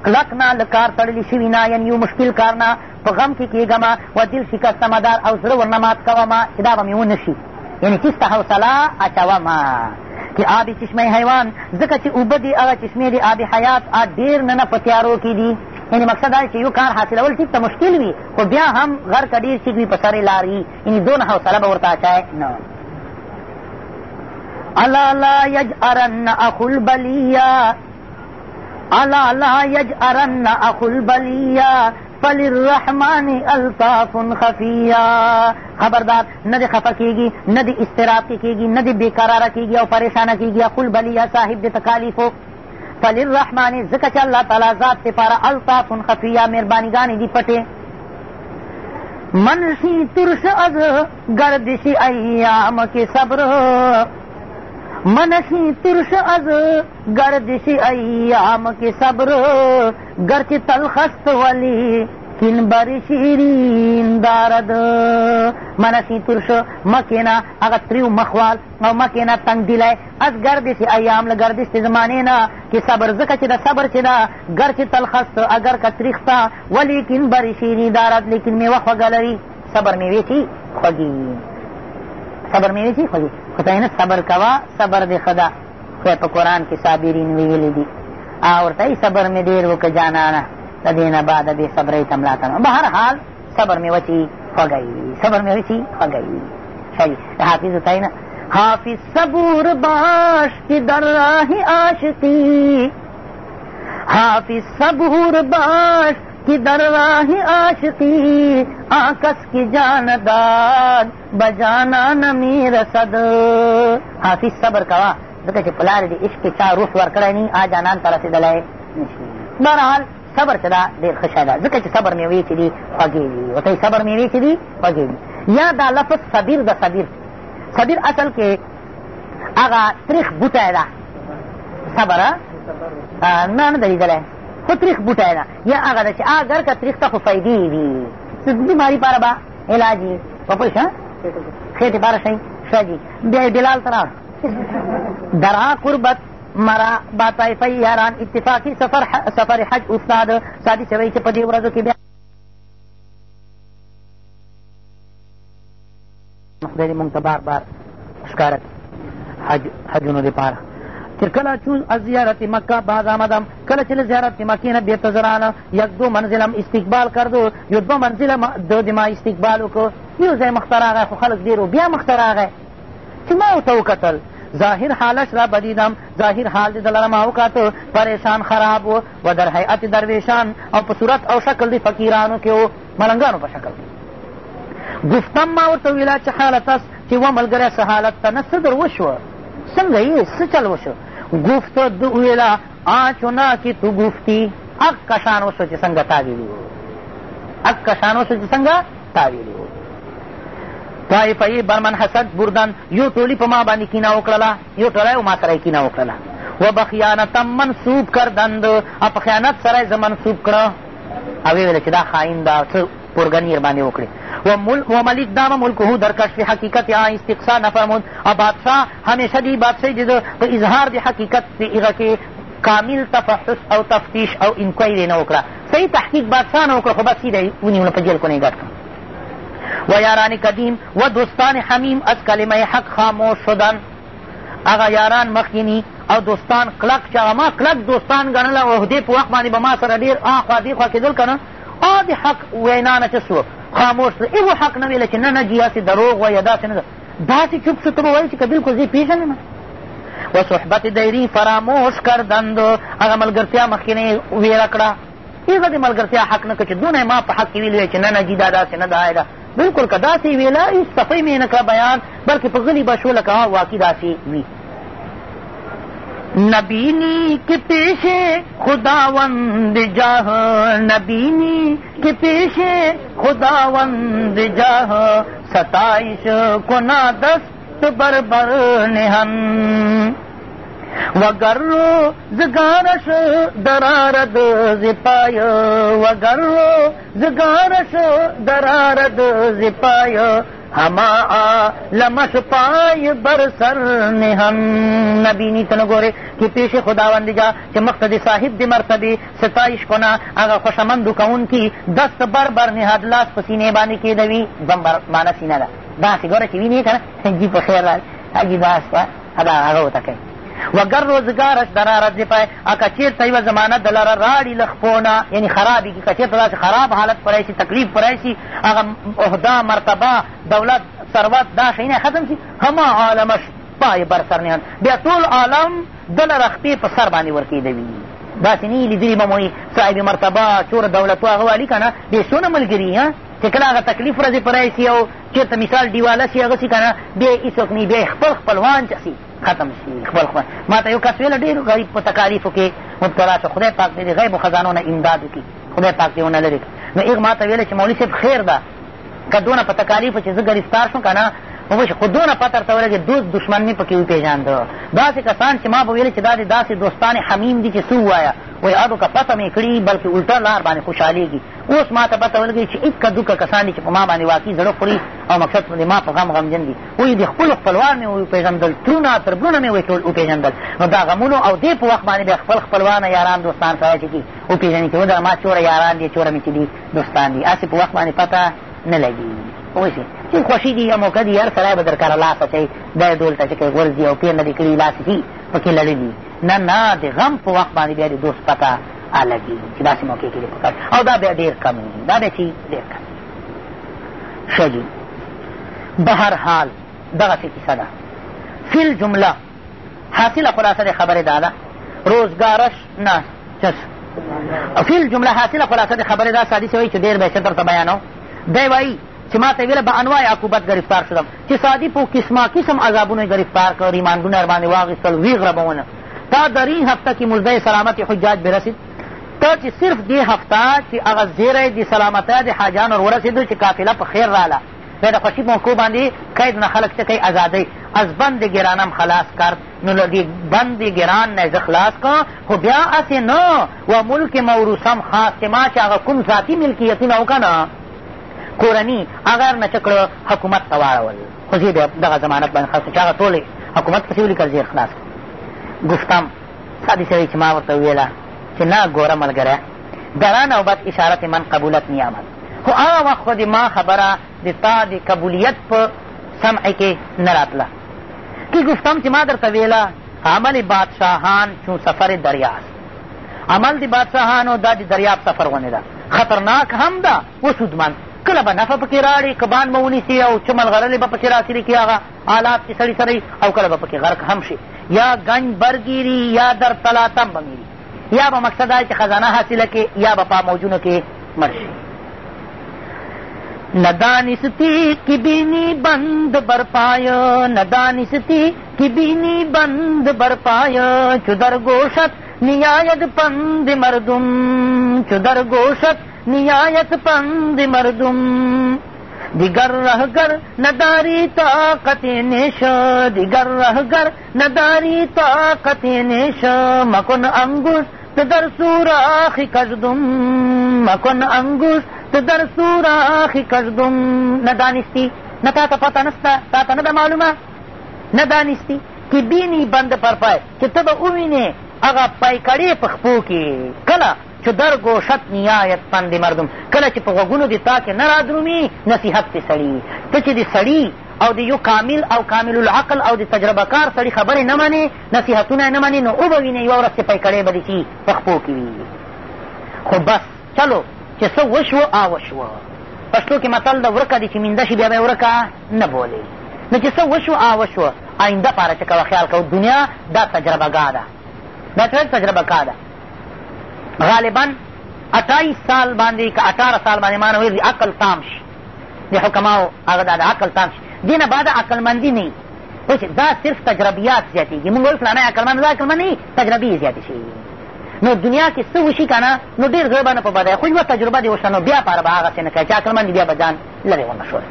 کلک نه لکار تړلی شوي نه یعنې یو مشکل کار نه په غم کې کېږم و دل شکستمه دار او زړه ورنه مات کوم چې دا به مې ونه شي یعنې چېسته حوصله اچوم چې آبي چشمه حیوان ځکه چې اوبه دي هغه چشمې دي آبي حیات ډېر نه نه په تیارو کې دي یعنې مقصد دا چې یو کار حاصلول ټیک ته مشکل وي خو بیا هم غر که ډېر ټیک وي په سرې لار وي یعنې دونه حوصله به ورته اچای نه الا لا یجعرن اخو البلیا الا لا یجعرن اخو البلیا فللرحمن الطاف خفیا خبردار نه د خفه کېږي نه د اضطراب کې کېږي نه د بې قراره کېږي او پریشانه کېږي اخو البلیا صاحب د تکالیفو فللرحمن ځکه چې الله تعالی ذات دپاره الطافن خفیه مهربانیګانې دي پټې منشی ترش از گردش ایام کی صبر منشی ترش از گردش ایام کی صبر گرچ تلخست ولی کن بر شیرین دارد منسی ترش مکینا اگر تریو مخوال او مکینا تنگ دلی از گردش ایام لگردش زمانینا که صبر زکا چی دا صبر چی دا گرچ تلخست اگر کتریختا ولیکن بر شیرین دارد لیکن میوه خوگا لری صبر میوه چی خوگی صبر میوه چی خوگی خدای نه صبر کوا صبر دی خدا خدای په قرآن کې صابرین ویلی دي او ورته صبر مې ډېر وکړه جانانه ادین باد ابھی بہر بہرحال صبر میں وچی ہو گئی صبر میں وسی ہو گئی ہے نا حافظ صبور باش کی در راہ آشتی حافظ صبور باش کی در راہ آشتی آکس کی جان داد بجانا نمیر صد حافظ صبر کا وا کہ پلار عشق سار کرانی آ جانان تارا سے دلائے بہرحال صبر چې دا ډېر ښه شی ده ځکه چې صبر مېوې چې دي خوږې دي ورته صبر مېوې چې دي خوږې دي یا دا لفظ صبیر د صبیر صبیر اصل کې هغه تریخ بوټی ده صبر نه نه ده لیدلی خو تریخ بوټی ده یا هغه ده چې اګر که تریخ ته خو فایدې دي بیماري پاره به علاج وي په پوه شه خېټې پاره شئ ښه جي بیا یې بلال ته راوړه درا قربت مرا با طایفه یاران اتفاقی سفر, سفر حج استاد سادی شوی چې په دې ورځو کې بیا خدای دې مونږ ته بار بار ښکاره حج حجونو دپاره تر کله چون از زیارت مکه باز آمدم کله چې له زیارت مکې نه بېرته زه راغلم یک دو منزلم استقبال کردو یو دوه منزله دو د ما استقبال وکړو یو ځای مخته راغی خو خلک ډېر بیا مخته راغی چې ما ورته وکتل ظاهر حالش را بدیدم ظاهر حال دې دلره ما وکاته پریشان خراب و و در هیئت درویشان او په صورت او شکل دې فقیرانو کې و ملنګانو په شکل گفتم ما ورته ویله چې حالت است چې و ملګری څه حالت ته نه څه در وشوه څنګه یې څه چل وشو گفت دو ویله آچنا کې تو گفتی اک کشان وشو چې څنګه تا ویلي اک کشان وشو چې څنګه تا ویلي طایفهیې برمنحسد بردن یو ټولي په ما باندې کینه وکړله یو ټولی و ما سره یې کینه وکړله و به خیانتا منصوب کردند او په خیانت سره یې زه منصوب کړه او ویې ویله چې دا خاین ده څه پرګنی باندې وکړي و ملک دام ملکه در کشف حقیقت یا استقصا نفرمود او بادشاه همیشه دی بادشاهی چې ده په اظهار د حقیقت د هغه کې کامل تفحص او تفتیش او انکوایري نه وکړه صحیح تحقیق بادشاه نه وکړه خو بس سیده یې ونیونه په جیل کونې ګډ کړه و یاران قدیم و دوستان حمیم از کلمه حق خاموش شدن هغه یاران مخکینی او دوستان کلک چې هغه ما کلک دوستان ګڼله عهدې په وخت باندې به ما سره ډېر آخوا دیخوا کېدل که نه آ د حق وینا نه چې سو خاموش سه ایو حق نه ویله چې نه نه جي هسې دروغ وایه داسې نه ده داسې چوپ شو ته به وایې چې که بلکل زه پېژنم و صحبت دیری فراموش کردند هغه ملګرتیا مخکینې ویره کړه هغه د ملګرتیا حق نه که چې دونه ما په حق کې ویلې چې نه نه جي دا داسې نه ده دا بلکل که داسې ویله هېڅ صفۍ مې نه کړه بیان بلکې په غلي به شو لکه واقع داسې وي نبینی کے پیشے خداوند جاہ نبینی کے پیشے خداوند جاہ ستائش کو نہ دست بربر نہن وگر رو زگارش درارد زپای وگر رو زگارش درارد زپای هما لمش پای بر سر نهم نبینی تنگوره که پیش خداوندی جا چه مقتد صاحب دی مرتبه ستایش کنا اغا خوشمندو کون کی دست بر بر نهاد لاس پسینه بانی که دوی بمبر مانا سینه دا داسې ګوره چې وینې که نه جي په خیر را جي داس ادا هغه وته کوي وگر روزګارش درا رضفه اکه چېرته یوه زمانه د لره راړي له خپو نه یعنې خرابېږي که چېرته داسې خراب حالت پری شي تکلیف پری شي هغه عهده مرتبه دولت ثروت دا شیونه ختم شي همه عالمش پای بر سر نیان بیا ټول عالم د لره خپې په سر باندې ورکېدوي داسې نه یې لیدلي به مو صاحب مرتبه چور دولت و هغه والي که نه بې څونه ملګري چې کله هغه تکلیف راځي پری شي او چېرته مثال دیواله شي هغسې که نه بیا یې هېڅوک نه بیا خپل خپلوان چسي ختم شي خپل خپل ما ته یو کس ویله ډېر غریب په تکالیفو کې مبتلا شو خدای پاک دې د غیبو خزانو نه امداد وکړي خدای پاک دې ونه لرې کړي نو هغه ما ته ویله چې مولوي صاحب خیر ده که دونه په تکالیفو چې زه ګرفتار شم که نه ومش خو دونه پته ورته ولګېد دوست دشمن مې پکې وپېژانده داسې کسان چې ما به ویل چې دا د داسې دوستان حمیم دي چې څه ووایه وایي اډو که پته مې کړي بلکې الټه لار باندې خوشحالېږي اوس ما ته پته ولګېد چې اکه دوکه کسان دي چې په ما باندې واقعي زړه خوري او مقصد د ما په غم غمجن دي وایي د خپلو خپلوان مې وپېژندل ترونه تربونه مې وایي ټول وپېژندل نو دا غمونو او دې په وخت باندې بیا خپل خپلوانه یاران دوستان سره چې دي وپېژني چې ودا ما چوره یاران دي چوره مې چې دي دوستان دي هسې په وخت باندې پته نه لګېږي وشي چې خوښي دي یا موقع دي هر سړی به در کره لاس اچوي دی دولته چې کوي غورځي او پېنډه دې کړي لاسې دي پکې لړلي نه نه د غم په وخت باندې بیا د دوست پته الګېږي چې داسې موقع کې دې پکار او دا بیا ډېر کم وي دا بیا چې ډېر کم ښه دي بهرحال دغسې کیسه ده فیل جمله حاصله خلاصه د خبرې دا ده روزګارش نه چس فیل جمله حاصله خلاصه د خبرې دا سادي سوی چې ډېر به ښه درته بیانو دی وایي چې ما ته یې ویله به انواع عقوبت ګرفتار شدم چې سادی په قسما قسم عذابونه یې ګرفتار کړ ریمانډونه ورباندې واخېستل ویغ ربونه تا در این هفته کې مزده سلامت حجاج برسید ته چې صرف دې هفته چې هغه زیری د سلامتۍ د حاجان ور ورسېدو چې قافله په خیر راله بیا د خوشي موقع باندې قید نه خلک څه کوي ازادۍ از بند گرانم خلاص کرد نو لدی بند گران نه زه خلاص کړم خو بیا هسې نه و ملک موروثم خاص ما چې هغه کوم ذاتي ملکیتونه وکړه نه کورني هغه هر نه څه کړه حکومت ته واړول خو زه یې دغه ضمانت باندې خلاص چې هغه ټولې حکومت پسې ولیکل زه خلاص گفتم سادی سړي چې ما ورته وویله چې نه ګوره ملګری درا نوبت اشارت من قبولت نیامد خو هغه وخت خو د ما خبره د تا د قبولیت په سمع کې نه راتله کې گفتم چې ما درته ویله عمل بادشاهان چون سفر دریاست عمل د بادشاهانو دا د دریاب سفر غوندې ده خطرناک هم ده و سودمند کله به نفع پکې راړي کبان به ونیسي او چې ملغلرې به پکې راخلي کړي هغه آلات چې سړي سره او کله به پکې غرق هم شي یا ګنج برګیري یا در تلاتم به میري یا به مقصد دا چې خزانه حاصله کړي یا به په موجونو کې مړ شي ندانستی کی بینی بند برپای ندانستی کی بینی بند برپای چدر گوشت نیاید پند مردم چدر گوشت نیایت پند مردم دیگر رهگر نداری طاقت نشا دیگر رهگر نداری طاقت نشا مکن انگوش در سوراخی کردم مکن انگوش در سوراخی کردم ندانستی نه تا ته پته نسته تا ته نه ده معلومه ندانستی که بینی بند پر پای که ته به ووینې هغه پایکړې په خپو کې کله چو در گوشت نیایت پند مردم کله چې په غوږونو دې تا کې نه رادرومي نصیحت پې سړي ته چې د سړي او د یو کامل او کامل العقل او د تجربه کار سړي خبرې نه منې نصیحتونه نه منې نو او به وینې یوه ورځ چې پیکړی به دې چې پخپو کې وي خو بس چلو چې څه وشوه آ وشوه پښتو کې متل د ورکه دی چې مینده شي بیا به یې ورکه نه بولې نو چې څه وشوه آ وشوه آینده پاره چې کوه خیال کوه دنیا دا تجربهګاه ده دا چې تجربهګاه ده غالبا اټایس سال باندې که اټاره سال باندې مانه ویل عقل تام شي د حکماو هغه دا د عقل تام شي دې نه بعده عقلمندي نه وي دا صرف تجربیات زیاتېږي موږ وایو فلانی عقلمند دا عقلمند نه تجربې زیاتې شي نو دنیا کې څه وشي که نه نو ډېر زړه به نه په بدی خو یوه تجربه دې وشته نو بیا پاره به هغسې نه کوي چې عقلمند بیا به ځان لرې ونه شول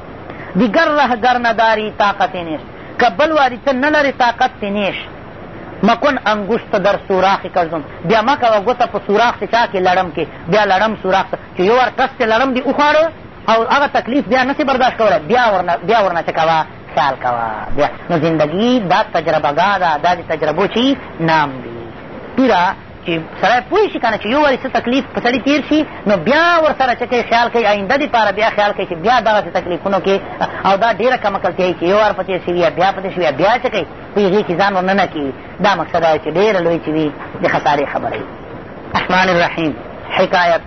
دیګر رهګر نه داري طاقتې نیش که بل واري ته نه لرې طاقت تې نیش مکن انګشت در سوراخ کردم بیا مه کوه ګوته په سوراخ چې چا کې لړم کې بیا لړم سوراخ ته چې یو ور کس چې لړم دې وخواړه او هغه تکلیف بیا نسې برداشت کولی بیا ورنه څه کوه سال کوه بیا نو زندګي دا تجربهګاه ده دا د تجربو چی نام دی پیره چې سړی پوه شي که نه چې یو وارې څه تکلیف په سړي تېر شي نو بیا ورسره څه کوي خیال کوي آینده دپاره بیا خیال کوي چې بیا دغسې تکلیفونو کې او دا ډېره کمکلتیایي چې یو وار په تېر شي یا بیا په تېر شي یا بیا څه کوي په هغې کښې ځان ورننه کوي دا مقصد دا چې ډېره لوی چې وي د خسارې خبره وي رحمان الرحیم حکایت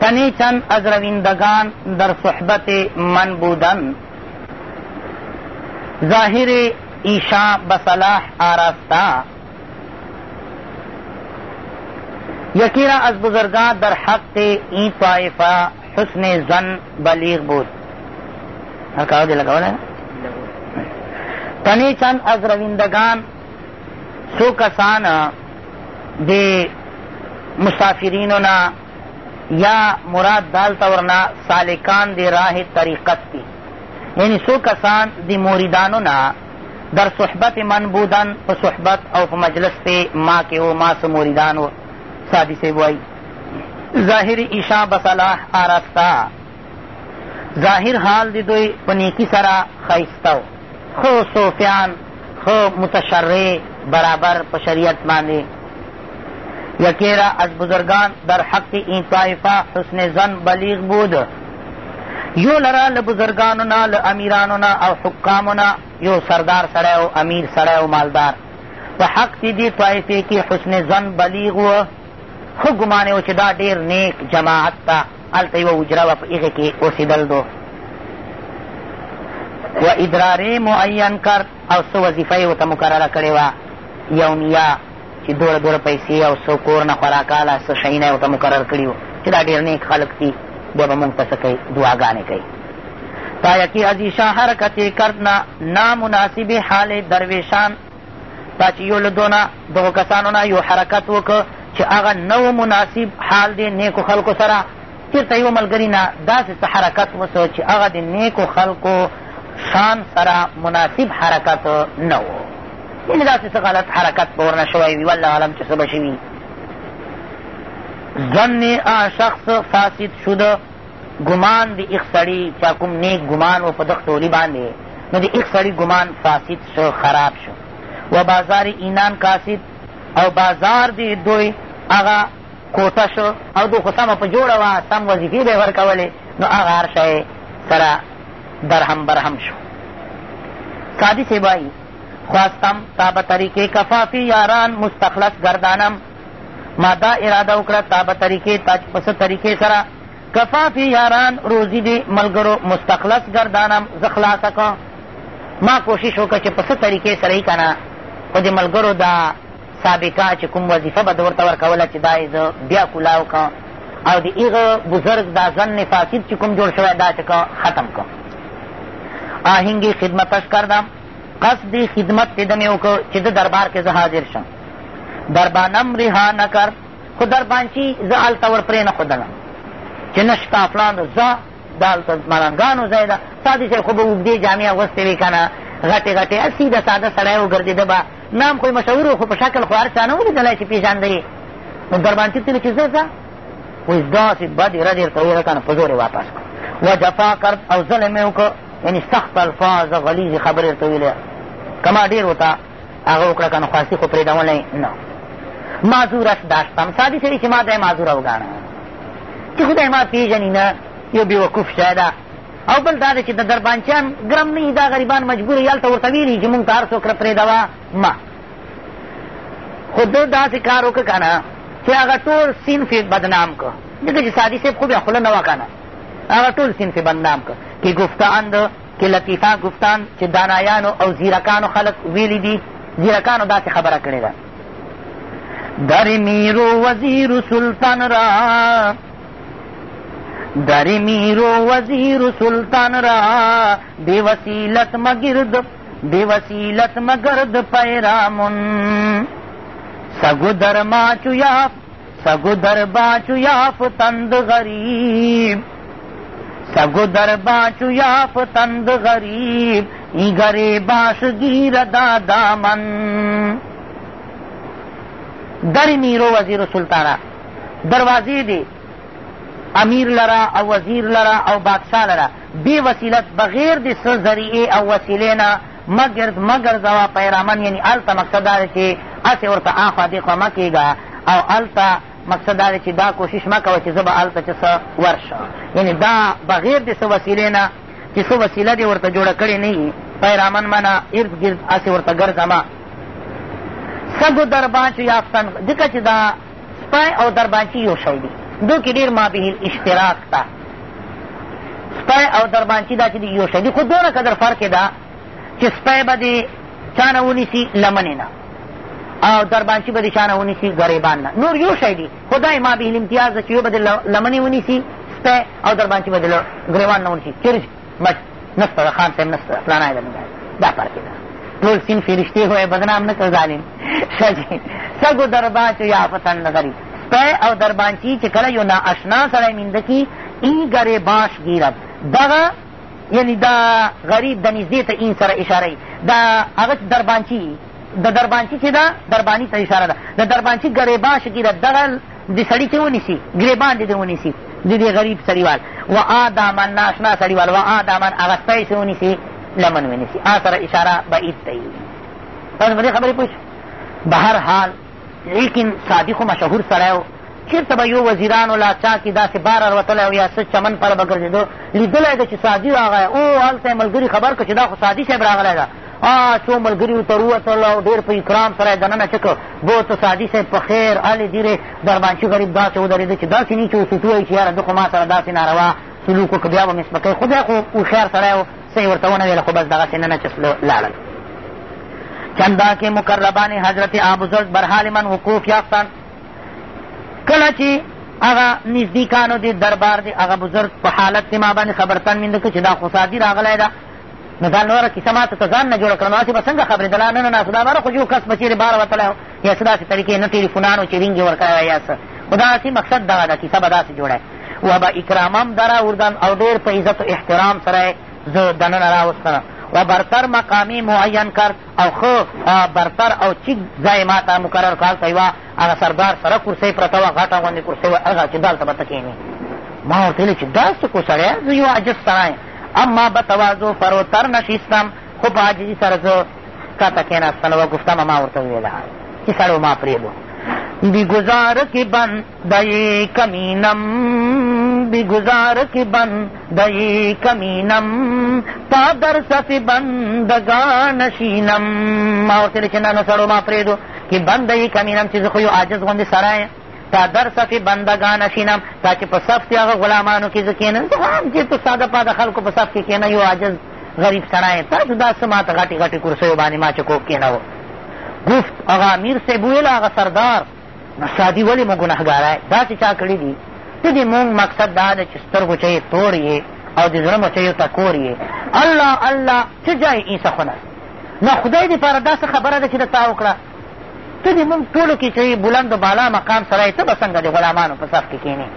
تنی چند از رویندگان در صحبت من بودن ظاهر ایشا بصلاح آراستا یکی را از بزرگان در حق این طایفه حسن زن بلیغ بود حقاو دی لگاو لگا تنی چند از رویندگان سو کسان دی مسافرینونا یا مراد دالتا ورنا سالکان دی راه طریقت تی یعنی سو کسان دی موریدانونا در صحبت من بودن په صحبت او په مجلس پې ما کې و ما څه موریدان و سادی سے وائی ظاہر ایشا بصلاح آرستا ظاہر حال دی دوی پنیکی سرا خیستو خو صوفیان خو متشرع برابر په شریعت باندې یکیرا از بزرگان در حق این طایفه حسن زن بلیغ بود یو لرا له بزرګانو نه له امیرانو نه او حکامو نه یو سردار سړی او امیر سړی او مالدار په حق د دې طایفې کې حسن زن بلیغ و ښه ګمان و چې دا ډېر نیک جماعت ته هلته یوه اجره وه په هغې کې اوسېدل دو و ادرارې معین کرد او څه وظیفه یې ورته مقرره کړې وه یومیا چې دوره دوره پیسې او څو کور نه خوراکاله څه شیونه یې ورته مقرر کړي وو چې دا ډېر نیک خلک دي بیا به مونږ ته څه کوي دعاګانې کوي تا یکی عزیشا حرکتې کرد نه نامناسب حال درویشان تا چې یو له دو نه دغو کسانو نه یو حرکت وکړه چې هغه نو مناسب حال دی نیکو خلکو سره چېرته یو ملګري نه داسې څه حرکت وسو چې هغه د نیکو خلکو شان سره مناسب حرکت نه و یعنې داسې څه غلط حرکت به ورنه شوی وي والله عالم چې څه به شوي ظن آن شخص فاسد شده ګمان د ایخ سړي چا کوم نیک ګمان و په دغ ټولي باندې نو د ایخ سړي ګمان فاسد شو خراب شو و بازار اینان کاسد او بازار دی دوی هغه کوټه شو او دوی خو سمه په جوړه وه سم وظیفې به یې ورکولې نو هغه هر شی سره درهم برهم شو سادی صاحب وایي خواستم تا به طریقې کفافي یاران مستخلص گردانم ما دا اراده وکړه تا به طریقې تا چې په څه طریقې سره کفافي یاران روزي دې ملګرو مستخلص گردانم زه خلاصه کړم ما کوشش وکړه چې په څه طریقې سره یې که نه خو د ملګرو دا سابقه چې کوم وظیفه به ده ورته ورکوله چې دا یې زه بیا کولاو کړم او د هغه بزرګ دا زن فاسد چې کوم جوړ شوی دا چې ختم کړم آهنګې خدمتش کردم قصد خدمت دې دمې وکړه چې د دربار کې زه حاضر شم دربانم رها نه کر خو دربانچي زه هلته ور پرې نه ښودلم چې نشته فلان زه دا هلته ملنګانو ځای ده ستا دې چې خو به اوږدې جامې اغوستې وي که نه غټې غټې هر سیده ساده سړی وګرځېده به نام خو یې مشهور و خو په شکل خو هر چا نه ولیدلی چې پېژانده یې نو دربانتیب ته ویل چې زه ځه وایي داسې بدې رد یې ورته وویله که نه په زور یې واپس کړ و جفا کرد او ظلم یې وکړه یعنې سخت الفاظ غلیظې خبرې ورته ویلې که ما ډېر ورته هغه وکړه که نه خواسي خو پرېږدولی نه معذورش داشتم سادي سړي چې ما دی معذوره وګاڼه چې خدای ما پېژني نه یو بېوقوف شی ده او بل دا ده چې د دربانچیان ګرم نه دا غریبان مجبور یي هلته ورته ویلي چې مونږ ته هر څوک پرېږدوه ما خو ده داسې کار وکړه که نه چې هغه ټول صنف بدنام کړ ځکه چې سادي صاحب خو بیا خوله نه وه که نه هغه ټول صنف بدنام کړ کې ګفتان ده کې لطیفان گفتان چې دانایانو او زیرکانو خلق ویلی دي زیرکانو داسې خبره کړې ده در میرو وزیر سلطان را در میر و وزیر سلطان را بی وسیلت مگرد بی وسیلت مگرد پیرامون سگو در ما چویاف سگو در با چویاف تند غریب سگو در با چویاف تند غریب ای گری باش گیر دا دامن در میرو وزیر سلطانہ دروازې دی امیر لره او وزیر لره او بادشاه لره بی وسیلت بغیر د څه ذریعې او وسیلې نه مه ګرد مه ګرځوه پیرامن یعنې هلته مقصد دا دی چې هسې ورته آخوا دېخوا مه کېږه او هلته مقصد دا دی چې دا کوشش مه کوه چې زه به هلته چې څه ورشه یعنې دا بغیر د څه وسیلې نه چې څه وسیله دې ورته جوړه کړې نه وي پیرامن منه ارد ګرد هسې ورته ګرځه مه سګو دربانچو یافتن ځکه چې دا سپی او دربانچي یو شی دی دو کې ډېر مابه الاشتراک ته سپی او دربانچي دا چې دی یو شی دی خو دونه قدر فرق ده چې سپی به د چا نه ونیسي لمنې نه او دربانچي به د چا نه ونیسي ګریبان نه نور یو شی دی خو دا یې مابه الامتیاز ده چې یو به د لمنې ونیسي سپی او دربانچي به د ګریبان نه ونیسي چیرې مچ نسته خان صاحب نسته فلانا یې دا فرق ده ټول سین فرشتې هوی بدنام نه کړ ظالم ښه جي سګو درباچو یا فتن غریب سپی او دربانچی چې کله یو نااشنا سره مینده کي این گریباش گیرد دغه یعنی دا غریب د نږدې ته این سره اشاره دا هغه دربانچی د دربانچی چې ده درباني ته اشاره ده د دربانچی ګریباش ګیره دغه د سړي ته ونیسي ګریبان دې ته ونیسي د دې غریب سړیوال و آدامن ناشنا سړیوال و آدامن هغه سپی چې ونیسي لمن ونیسي آ سره اشاره بعید ته وي تاسو په دې خبرې پوه بهر حال لیکن سادي خو مشهور سړی و چېرته به یو وزیرانو لا چا کې داسې بار الوتلی او یا څه چمن پر به ګرځېدو لیدلی ده چې سادي راغی او هلته یې ملګري خبر کړه چې دا خو سادي صاحب راغلی ده آ څو ملګري ورته ووتل او ډېر په اکرام سره یې دننه څه کړ بوت سادي صاحب په خیر هلې دیرې دربانچي غریب داسې ودرېده چې داسې نه چې وسوتو وایي چې یاره ده خو ما سره داسې ناروا سلوک وکړه بیا به مې سپکوي خدای خو هوښیار سړی و څه یې ورته ونه ویله خو بس دغسې نه نه چې لاړل چندا که مقربان حضرت آبزرگ برحال من حقوق یافتن کله چې هغه نزدیکانو د دربار د هغه بزرګ په حالت کې ما باندې خبرتن میند که چې دا خوسادي راغلی ده نو دا نوره کیسه ما ته ځان نه جوړه کړه نو هسې به څنګه خبرېدله نه نه نه دا باره خو یو کس به چېرې باره وتلی یا څه داسې طریقې نه ټېلیفونانو چې رینګ یې ورکړی یا څه خو دا هسې مقصد دغه ده کیسه به داسې جوړه و به اکرامم دره وردن او ډېر په عزت و احترام سره یې زه دننه راوستله و برسر مقامی معین کرد او ښه برسر او چیک ځای ما ته مقرر کړ هلته یوه هغه سردار سره کرسۍ پرته وه غټه غوندې کرسۍ وه هغه چې دلته به ته کښېنې ما ورته ویلې چې داسې کو سړی زه یو عجز سړی اما به تواضع فروتر نشیستم خو په عاجزي سره زه کاته کښېناستم و گفتم ما ورته وویله چې سړی ما پرېږدو بیګزاره کې بندی کمینم بیگزار کی بندئی کمینم تا در صف بندگان شینم ما ورته لیکن نو سړو ما پرېږدو کې بندئی کمینم چې زه خو یو عاجز غوندې سړی یم تا در صف بندگان شینم تا چې په صف کې هغه غلامانو کې زه کښېنم زه هم چې تو ساده پاده خلکو په صف کې کښېنه یو عاجز غریب سړی یم تاسو داسې ما ته غټې غټې کرسیو باندې ما چې کوک کښېنوو گفت هغه امیر صاحب وویل هغه سردار نسادي ولې مو ګنهګارای داسې چا کړي دي څه د مونږ مقصد دا ده چې سترګو چه تور یې او د زړه مچیو ته کور یې الله الله څه جای ایسه خونه نه خدای دې پاره داسې خبره ده چې د تا وکړه ته دې مونږ ټولو کې چې بلند و بالا مقام سره یې ته به څنګه د غلامانو په صف کې کښېنې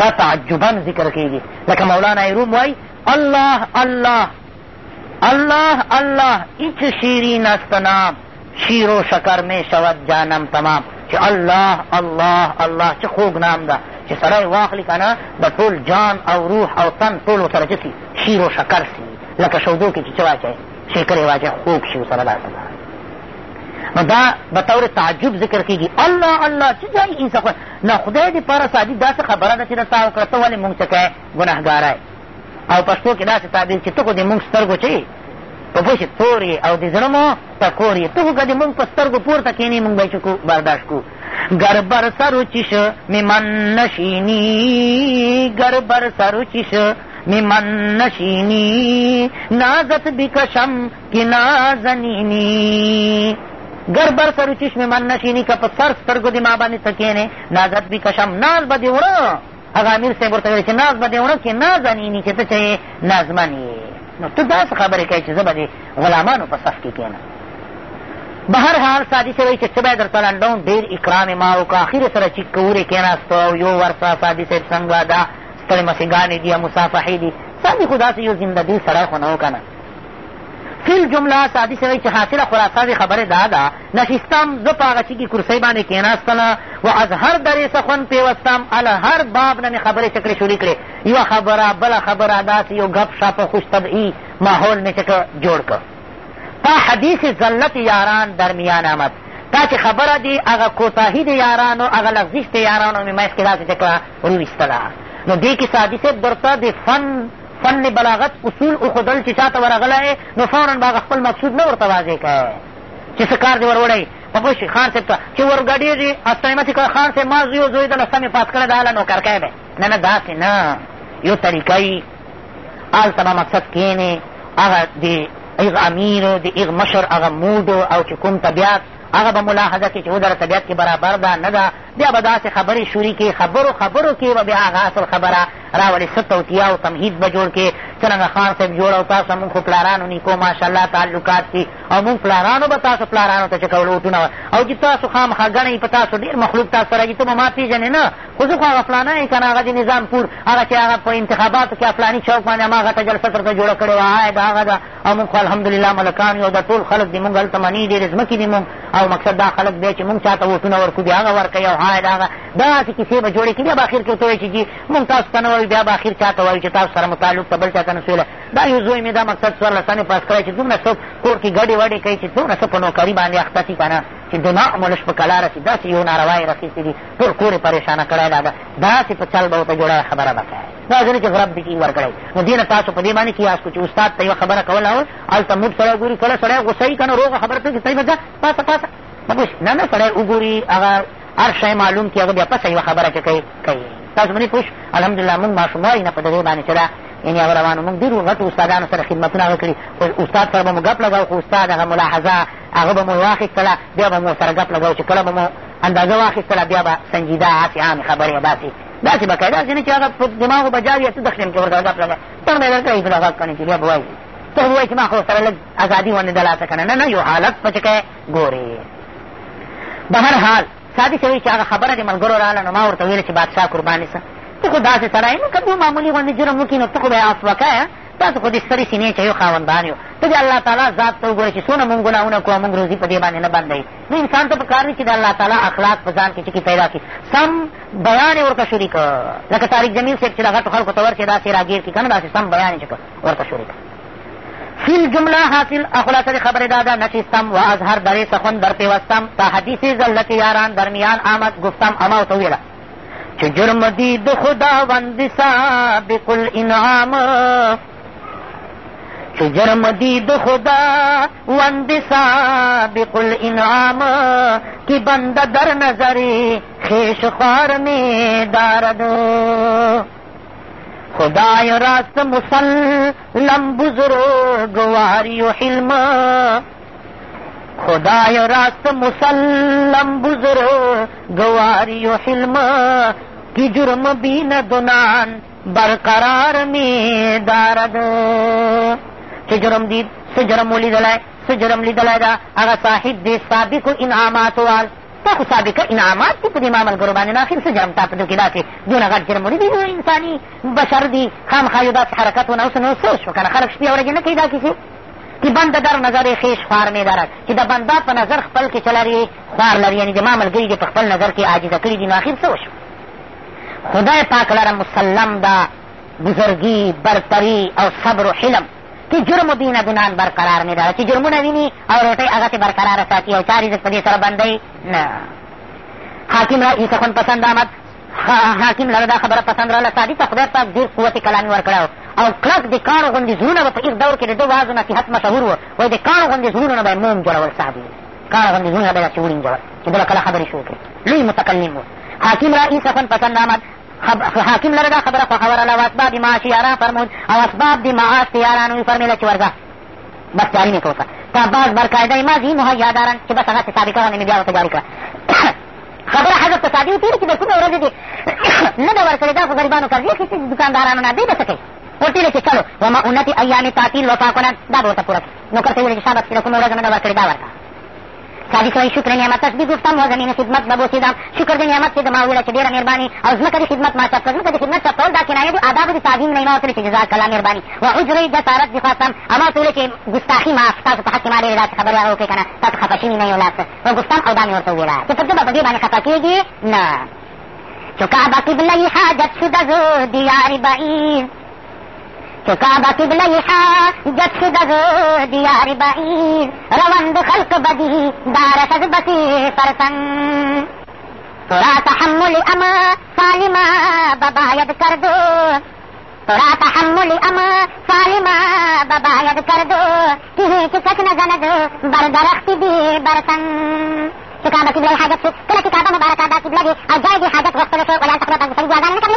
دا تعجبا ذکر کېږي لکه مولانا روم وایي الله الله الله الله هیچ شیری نست نام شیر و شکر می شود جانم تمام چې الله الله الله چه خوږ نام ده چې سړی واخلي که نه د ټول جان او روح او تن ټول ورسره څه شي شیر و شکر سي لکه شودو کې چې څه واچوي شکر یې واچوي خوږ شي ورسره داسې نو دا بطور تعجب ذکر کېږي الله الله چې ځای ایسه خو نه خدای دې پاره صادق داسې خبره ده چې نه تا وکړه ته ولې مونږ څه کوې ګنهګاره او پښتو کې داسې تعبیر چې ته خو دې مونږ سترګو چې په بشت تور او د زړه مو ټکور یې ته خو که د موږ په سترګو پورته کښېنې موږ به چکو برداشت کو گر بر سرو چیش میمن نشینی گر بر سرو چیش میمن نشینی نازت بکشم که نازنینی گر بر سرو چیش میمن نشینی که په سر سترګو د ما باندې ته کښېنې نازت بکشم ناز به دې وړه هغه امیر صاحب ورته ویل چې ناز به دې وړه کې نازنینی چې ته چې نازمن یې نو ته داسې خبرې کوې چې زه به د غلامانو په صف کې کښېنم به هر حال سادي صاحب چې څه به یې درته لنډوم ډېر اکرام یې ما وکړه اخرې سره چې کورې کښېناست او یو ورسه سادي صاحب څنګه دا ستړې مسیګانې دي یا مسافحې دي سادي خو داسې یو زندګي سړی خو نه و که نه فیل جمله سادي سوی چې حاصله خلاصه د خبرې دا ده نشستم زه په هغه چې کرسۍ باندې کېناستله و از هر درې څه خوند پیوستم ال هر باب نه مې خبرې چکرې شروع کړې یوه خبره بله خبره داسې یو ګپ شپ خوش طبعي ماحول مې چکه جوړ کړ تا حدیث ذلت یاران درمیان آمد تا چې خبره دی هغه کوتاهي د یارانو هغه لغزش د یارانو مې منځ کښې داسې چکه رویستله نو دې کښې سادي صاحب درته د فن فن بلاغت اصول اخدل چې چا ته ورغلی نو فورا به هغه خپل مقصود نه ورته واضح کړي چې څه کار دې ور وړی په پوه شي خان صاحب ته چې ور ګډېږي استعمه چې خان صاحب ما زوی او زوی دله سمې پات کړی د هله نوکرکی دی نه نه داسې نه یو طریقه وي هلته به مقصد کښېنې هغه د هغه امیر د هغه مشر هغه موډ او چې کوم طبیعت هغه به ملاحظه کړي چې و در طبیعت کې برابر ده نه ده بیا به داسې خبرې شوري کړي خبرو خبرو کې به بیا هغه اصل خبره راولې څه توتیا او تمهید به جوړ کړې څرنګه خان صاحب جوړ او تاسو مونږ خو پلارانو نیکو ماشاءالله تعلقات دي او مونږ پلارانو به تاسو پلارانو ته چې کول وټونه او چې تاسو خامخا ګڼئ په تاسو ډېر مخلوق تاسو سره چې ته به ما پېژنې نه خو زه خو هغه فلانی که نه هغه د نظام پور هغه چې هغه په انتخاباتو کښې فلاني چوک باندې هماغه ته جلسه درته جوړه کړې وه دا هغه ده او مونږ خو الحمدلله ملکان یو دا ټول خلک دي مونږ هلته مني ډېرې ځمکې دي مونږ او مقصد دا خلک دی چې مونږ چا ته ووټونه ورکړو بیا هغه ورکوي او هاید هغه داسې کیسې به جوړې کړي بیا به اخر کښې ورته وایي چې جي مونږ تاسو ته نه وي بیا به اخر چا ته وایو چې تاسو سره متعلق ته بل چا ته نسویله دا یو زوی مې دا مقصد څوارلسمې پاس کړی چې دومره څه کور کې ګډې وډې کوي چې دومره څه په نوکري باندې اخته سي که نه چې دماغ مو لږ په کلا رسي داسې یو ناروا یې رسېسي دي ټول کور یې پریشانه کړی دا ده داسې په چل به ورته جوړه خبره به کوي دا ځینې چې غرب دي ورکړی نو دې نه تاسو په دې باندې کیاس کړو چې استاد ته یوه خبره کول اول هلته موږ سړی ګوري کله سړی غوسه یي که نه روغه خبره پرېږدي صحیح به ځه پاسه پاسه نه نه سړی وګوري هغه هر شی معلوم کړي هغه بیا پس یوه خبره چې کوي کوي تاسو باندې پوه شو الحمدلله مونږ ماشوموالي نه په دغې باندې چې ده یعنې هغه روانو مونږ ډېرو غټو استادانو سره خدمتونه هغه کړي خو استاد سره به مو ګپ لګو خو استاد هغه ملاحظه هغه به مو واخېستله بیا به مو ورسره ګپ لګو چې کله به مو اندازه واخېستله بیا به سنجیده هسې عامې خبرې داسې داسې به کوې داسې نه چې هغه په دماغو به جاوي څه دخلیم چې ورسره ګپ لګه تر به یې درکړی په دغه کنې چې بیا به وایي ته ووایي چې ما خو سره لږ ازادي ونه دلاسه کنه نه نه یو حالت په چې ګورې بهر حال سادي سړي چې هغه خبره د ملګرو راغله نو ما ورته ویله چې بادشاه قربان نیسه ته خو داسې سړی نو که دوه معمولي غوندې جرم وکړي نو ته خو به یې اسوکه تاسو خو د سترې سینې چې یو خاوندان یو ته د الله تعالی ذات ته وګورې چې څونه مونږ ګناهونه کوو مونږ روزي په دې باندې نه بندوي نو انسان ته پکار دی چې د الله تعالی اخلاق په ځان کې چې پیدا کړي سم بیان یې ورته شروع کړه لکه تاریک جمیل صاحب چې د غټو خلکو ته ورسېد داسې راګیر کړي که نه داسې سم بیان یې چې ورته شروع کړه فیل جمله حاصل خلاصه خبر دادا نشستم و از هر دره سخن در پیوستم تا حدیث زلت یاران در میان آمد گفتم اما ورته وویله چې جرم دی د خداوند سابق الانعام چې جرم دی د خدا وند سابق الانعام کی بند در نظری خیش خوار می دارد خدای راست مسلم بزرگواری و حلم خدای راست مسلم بزرگواری و حلم کی جرم بین دنان برقرار می دارد چې جرم دید سجرم ولیدلی سجرم لیدلی دا هغه صاحب دی سابقو انعاماتو وال تا خو سابقه انعامات دي په دې ما ملګرو باندې ناخر څه جرم تا په دې کښې داسې دونه غټ جرم ونه دي انساني بشر دي خامخا یو داسې حرکت ونه اوس نو څه شو که نه خلک شپې ورځې نه کوي دا کیسې چې بنده در نظر خیش خوار مې درک چې د بنده په نظر خپل کې چه لري خوار لري یعنې زما ملګري دې په خپل نظر کې عاجزه کړي دي نو اخر څه وشو خدای پاک لره مسلم ده بزرګي برتري او صبر و حلم که جرم دونه ګنان برقرار نه ده چې جرمونه ویني او روټۍ هغسې برقراره ساتي او چا رزق په دې سره بندی نه حاکم را عیسخن پسند آمد حاکم لره دا خبره پسند راله سادي ته خدای پاک ډېر قوت کلامي ورکړی او کلک د کاڼو غوندې زړونه به په هېڅ دور کې د ده واز نصیحت مشهور وه وایي د کاڼو غوندې زړونه نه به یې موم جوړول سادي کاڼو غوندې زړونه به یې داسې وړینګول چې بله کله خبرې شروع کړي لوی متکلم و حاکم را عیسخن پسند آمد حاکم لره دا خبره خوښوله له اسباب د معاشي یاران فرمون او اسباب د معاش د یارانو یې فرمیله چې ورځه بس جاري مې کوسه تا باز برقاعده ماضي مهیا دارن چې بس هغسې سابقه غمې مې بیا ورته جاري کړه خبره حذف ته سادي وتېره چې د کومې ورځې دې نه ده ورکړې دا خو غریبانو قرضې اخېستې د دوکاندارانو نه دوی به څه کوي ورته چې چلو وما اونتي ایام تعطیل وفا کنه دا به ورته پوره کړي نوکر ته یې ویلې چې شابه چې د کومې ورځې نه ده ورکړې دا ورکړه صادق وای شکر نعمت تسبیح گفتم و زمین خدمت ببوسیدم شکر د نعمت چې زما وویله چې ډېره مهرباني او ځمکه د خدمت ما چپ کړه ځمکه د خدمت چپول دا کنایه د آدابو د تعظیم نه ما ورته چې جزاک الله مهرباني و عذرې جسارت دې خواستم او ما ورته ویله چې ګستاخي معاف ستاسو په حق کښې ما ډېرې داسې خبرې هغه وکړې که نه تاسو خفه شوي نه یو لاس و ګفتم او دا مې ورته وویله چې ته به په دې باندې خفه کېږې نه چو کعبه قبله حاجت شده زو دیار بعید چه کعبه قبله ها جد شد از دیار بعید روند خلق بدی دارست بسی فرسن تو را تحمل اما سالما بباید کردو تو را تحمل اما سالما بباید کردو که هیچ کس نزند بر درخت دی برسن چه کعبه قبله حاجت شد کله چې کعبه مبارکه دا قبله دی او جای دی حاجت غوښتلو شو ولاړ تقریبا سړي دعاګانې نه کوي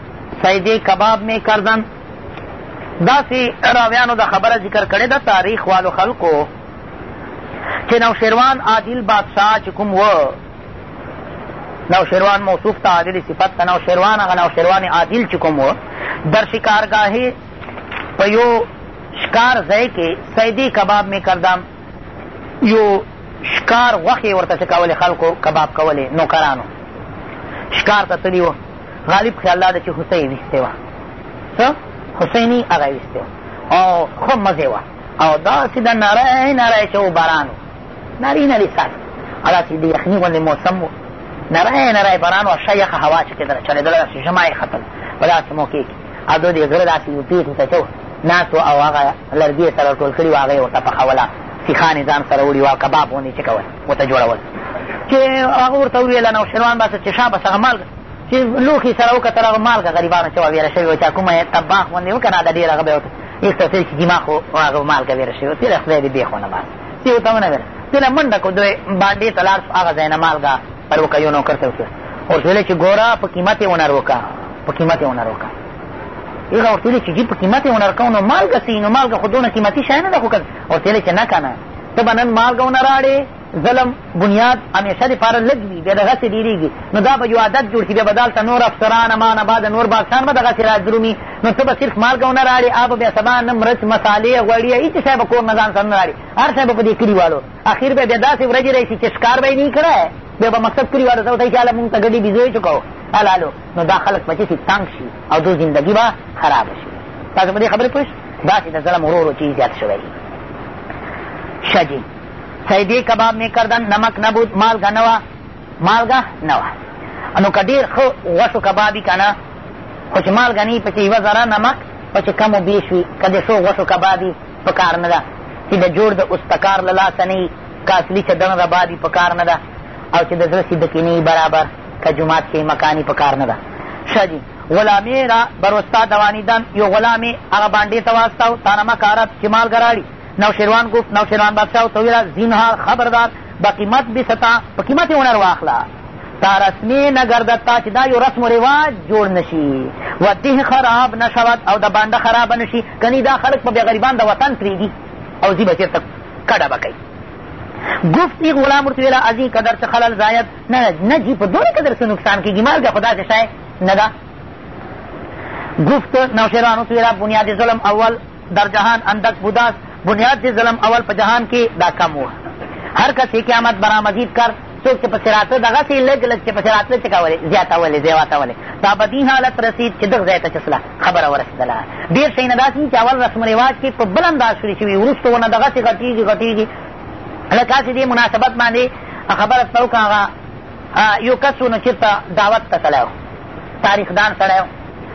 سیدی کباب می کردن داسې راویانو د دا خبره ذکر کړې ده تاریخ والو خلکو چې نوشیروان عادل بادشاه چې کوم و نوشیروان موصوف ته عادل صفت ته نوشیروان هغه نوشیروان عادل چې کوم و در شکارګاهې په یو شکار ځای کې سیدی کباب می کردم یو شکار غوښې ورته چې کولې خلکو کباب کولې نوکرانو شکار ته تلي وه غالب خیال دا ده چې هوسۍ یې ویستې وه څه حسیني هغه یې ویستې وه او ښه مزې وه او داسې د نری نری چې و باران و نري نري څاڅکي او داسې د یخني غوندې موسم و نری نری باران وه ښه یخه هوا چې کېدله چلېدله داسې ژمی یې ختل په داسې موقع کښې او د دې زړه داسې یو پېښې ته چې ناست وه او هغه لرګي یې سره ټول کړي وه هغه یې ورته پخوله سیخان یې ځان سره وړي وه او کباب غوندې چې کول ورته جوړول چې هغه ورته وویله نوشیروان بس چې شابس هغه مالګه چې لوښي سره وکتل هغه مالګه غریبانو چې ویره شوې وه چا کومه طباخ غوندې وکړه هغه ډېر هغه به یې یو څه چې دماغ خو هغه مالګه ویره شوې وه تېره خدای دې بېخونه مال تېو ته ونه ویله تېله منډه کړو دوی باندې ته لاړ شو هغه ځای نه مالګه الوکه یو نوکر ته وکړه ورته ویلې چې ګوره په قیمت یې ونه روکه په قیمت یې ونه روکه هغه ورته ویلې چې جي په قیمت یې ونه روکه نو مالګه سي نو مالګه خو دونه قیمتي شی نه ده خو که ورته ویلې چې نه که نه ته به نن مالګه ونه راړې ظلم بنیاد همیشه دپاره لږ وي بیا دغسې ډېرېږي نو دا به یو عادت جوړ شي بیا به دلته نور افسران ما نه بعد نور باکسان به دغسې را درومي نو ته به صرف مالګه ونه راړې آ به بیا سبا نه مرچ مسالې غوړیه هېڅ شی به کور نه ځان سره نه راړي هر شی به په دې کلیوالو اخیر به بیا داسې ورځې راشي چې ښکار به یې نه کړی بیا به مقصد کلیوالو ته وتهی چې هله مونږ ته ګډې بیزوی چکو حلالو نو دا خلک به چې تنګ شي او دو زندګي به خرابه شي تاسو په دې خبرې پوه داسې د ظلم ورو ورو چې زیات شوی شدی سیدی کباب می کردن نمک نبود مالگه نوه مالگه نوه نو که ډېر ښه غوښو کبابي که نه خو چې مالګه نه وي پسې یوه ذره نمک په چې کم و بیش وي که د ښو غوښو کبابي په کار نه ده چې د جوړ د استکار له لاسه نه وي که اصلي چدن ربابي په کار نه ده او چې د زړه سیدکې نه برابر که جومات کې مکاني په کار نه ده ښه دي غلامې را بر استاد روانېدن یو غلام یې هغه بانډې ته واستو تا نمک عرب چې مالګه راړي نوشیروان گفت نوشیروان بادشاه ورته وویله زینهار خبردار به قیمت بستان په قیمت یې هنر واخله تا رسمی نگردد تا چې دا یو رسم و رواج جوړ نشي و ده خراب نشود او د بانده خرابه نشي کنی دا خلک په بېغریبان د وطن پرېږدي او ځي به چېرته کډه به کوي گفت ای غلام ورته ویله از این قدر څه خلل زاید نه نه جي په دونې قدر څه نقصان کېږي مالګه خو داسې شی نه ده گفت نوشیروان ورته ویله بنیاد ظلم اول در جهان اندک بوداست بنیاد د ظلم اول په جهان کې دا کم و هر کس یې قیامت برامزید کر څوک چې پسې راته دغسې لږ لږ چې پسې راتله چې کولې زیاتولې زیواتولې دا بدی حالت رسید چې دغ ځای ته چسله خبره ورسېدله ډېر شی نه داسې چې اول رسم رواج کې په بل انداز شروع شوي وروستو ونه دغسې غټېږي غټېږي لکه هسې دې مناسبت باندې خبره ته وکړه هغه یو کس و نو چېرته دعوت ته تللی تاریخ دان سړی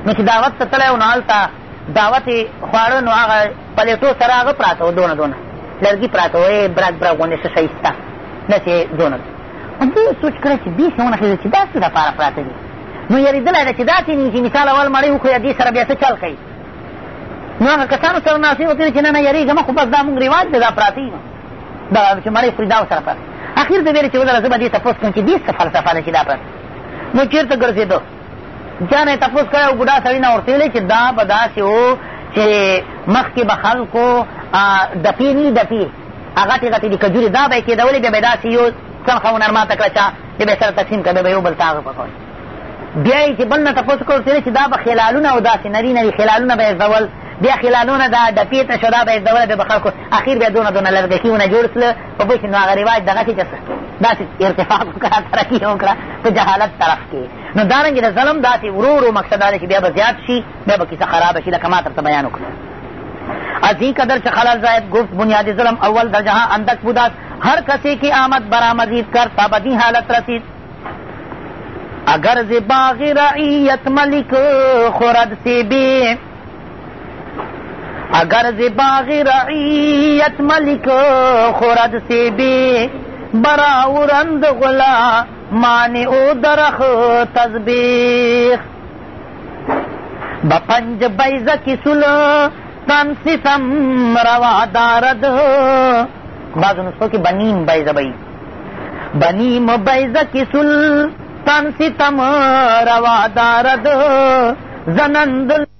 نو چې دعوت ته تللی نو هلته دعوت خواړه نو هغه پلیټو سره هغه پراته وو دونه دونه لرګي پراته وو برګ برګ غوندې ښه ښایسته داسې دونه دې سوچ کړی چې بیخي ونښېده چې دا څه دپاره پراته دي نو یېرېدلی ده چې داسې دي چې مثال اول مړۍ وکړو یا دې سره بیا څه چل کوي نو هغه کسانو سره ناستې وتلې چې نه نه یېرېږم خو بس دا مونږ رواج دی دا پراته یو دا چې مړۍ خوري دا ورسره پراته اخر ته ویلې چې وزره زه به دې تپوس کوم چې دې څه فلسفه ده چې دا پراته نو چېرته ګرځېده چانه تپوس کړی بوډا سړي نه ورته ویلې چې دا به داسې و چې مخکې به خلکو دپې نه دپې غټې غټې د کجورې دا به یې کېدولې بیا به یې داسې یو څرخه هنرماته کړه چا بیا به یې سره تقسیم کړه بیا به یو بل ته هغه پکول بیا یې چې بل نه تپوس کړ ورته چې دا به خلالونه او داسې نري نري خلالونه به یې زول بیا خلالونه دا ډپې ته شو دا به یې زوله بیا به خلکو اخیر بیا دونه دونه لرګکیونه جوړ سله په پوه شي نو هغه رواج دغسې چې داسې ارتفاق وکړه ترقي وکړه په جهالت طرف کې نو دارنګې د ظلم داسې ورو ورو مقصد دا دی چې بیا به زیات شي بیا به کیسه خرابه شي لکه ما درته بیان وکړه از این قدر که خلال زاید گفت بنیادی ظلم اول در جهان اندک بود است هر کسی که آمد برآمدید کرد تا بدین حالت رسید اگر ز باغ رعیت ملک خورد سیبی اگر ز باغ رعیت ملک خورد سیبی براورند غلا مانع او درخ تزبیخ بپنج بیزه کسل تن ستم روا دارد بعض نسخوں کی بنیم بیزه بی بنیم بیزه کسل تن ستم روا دارد زنند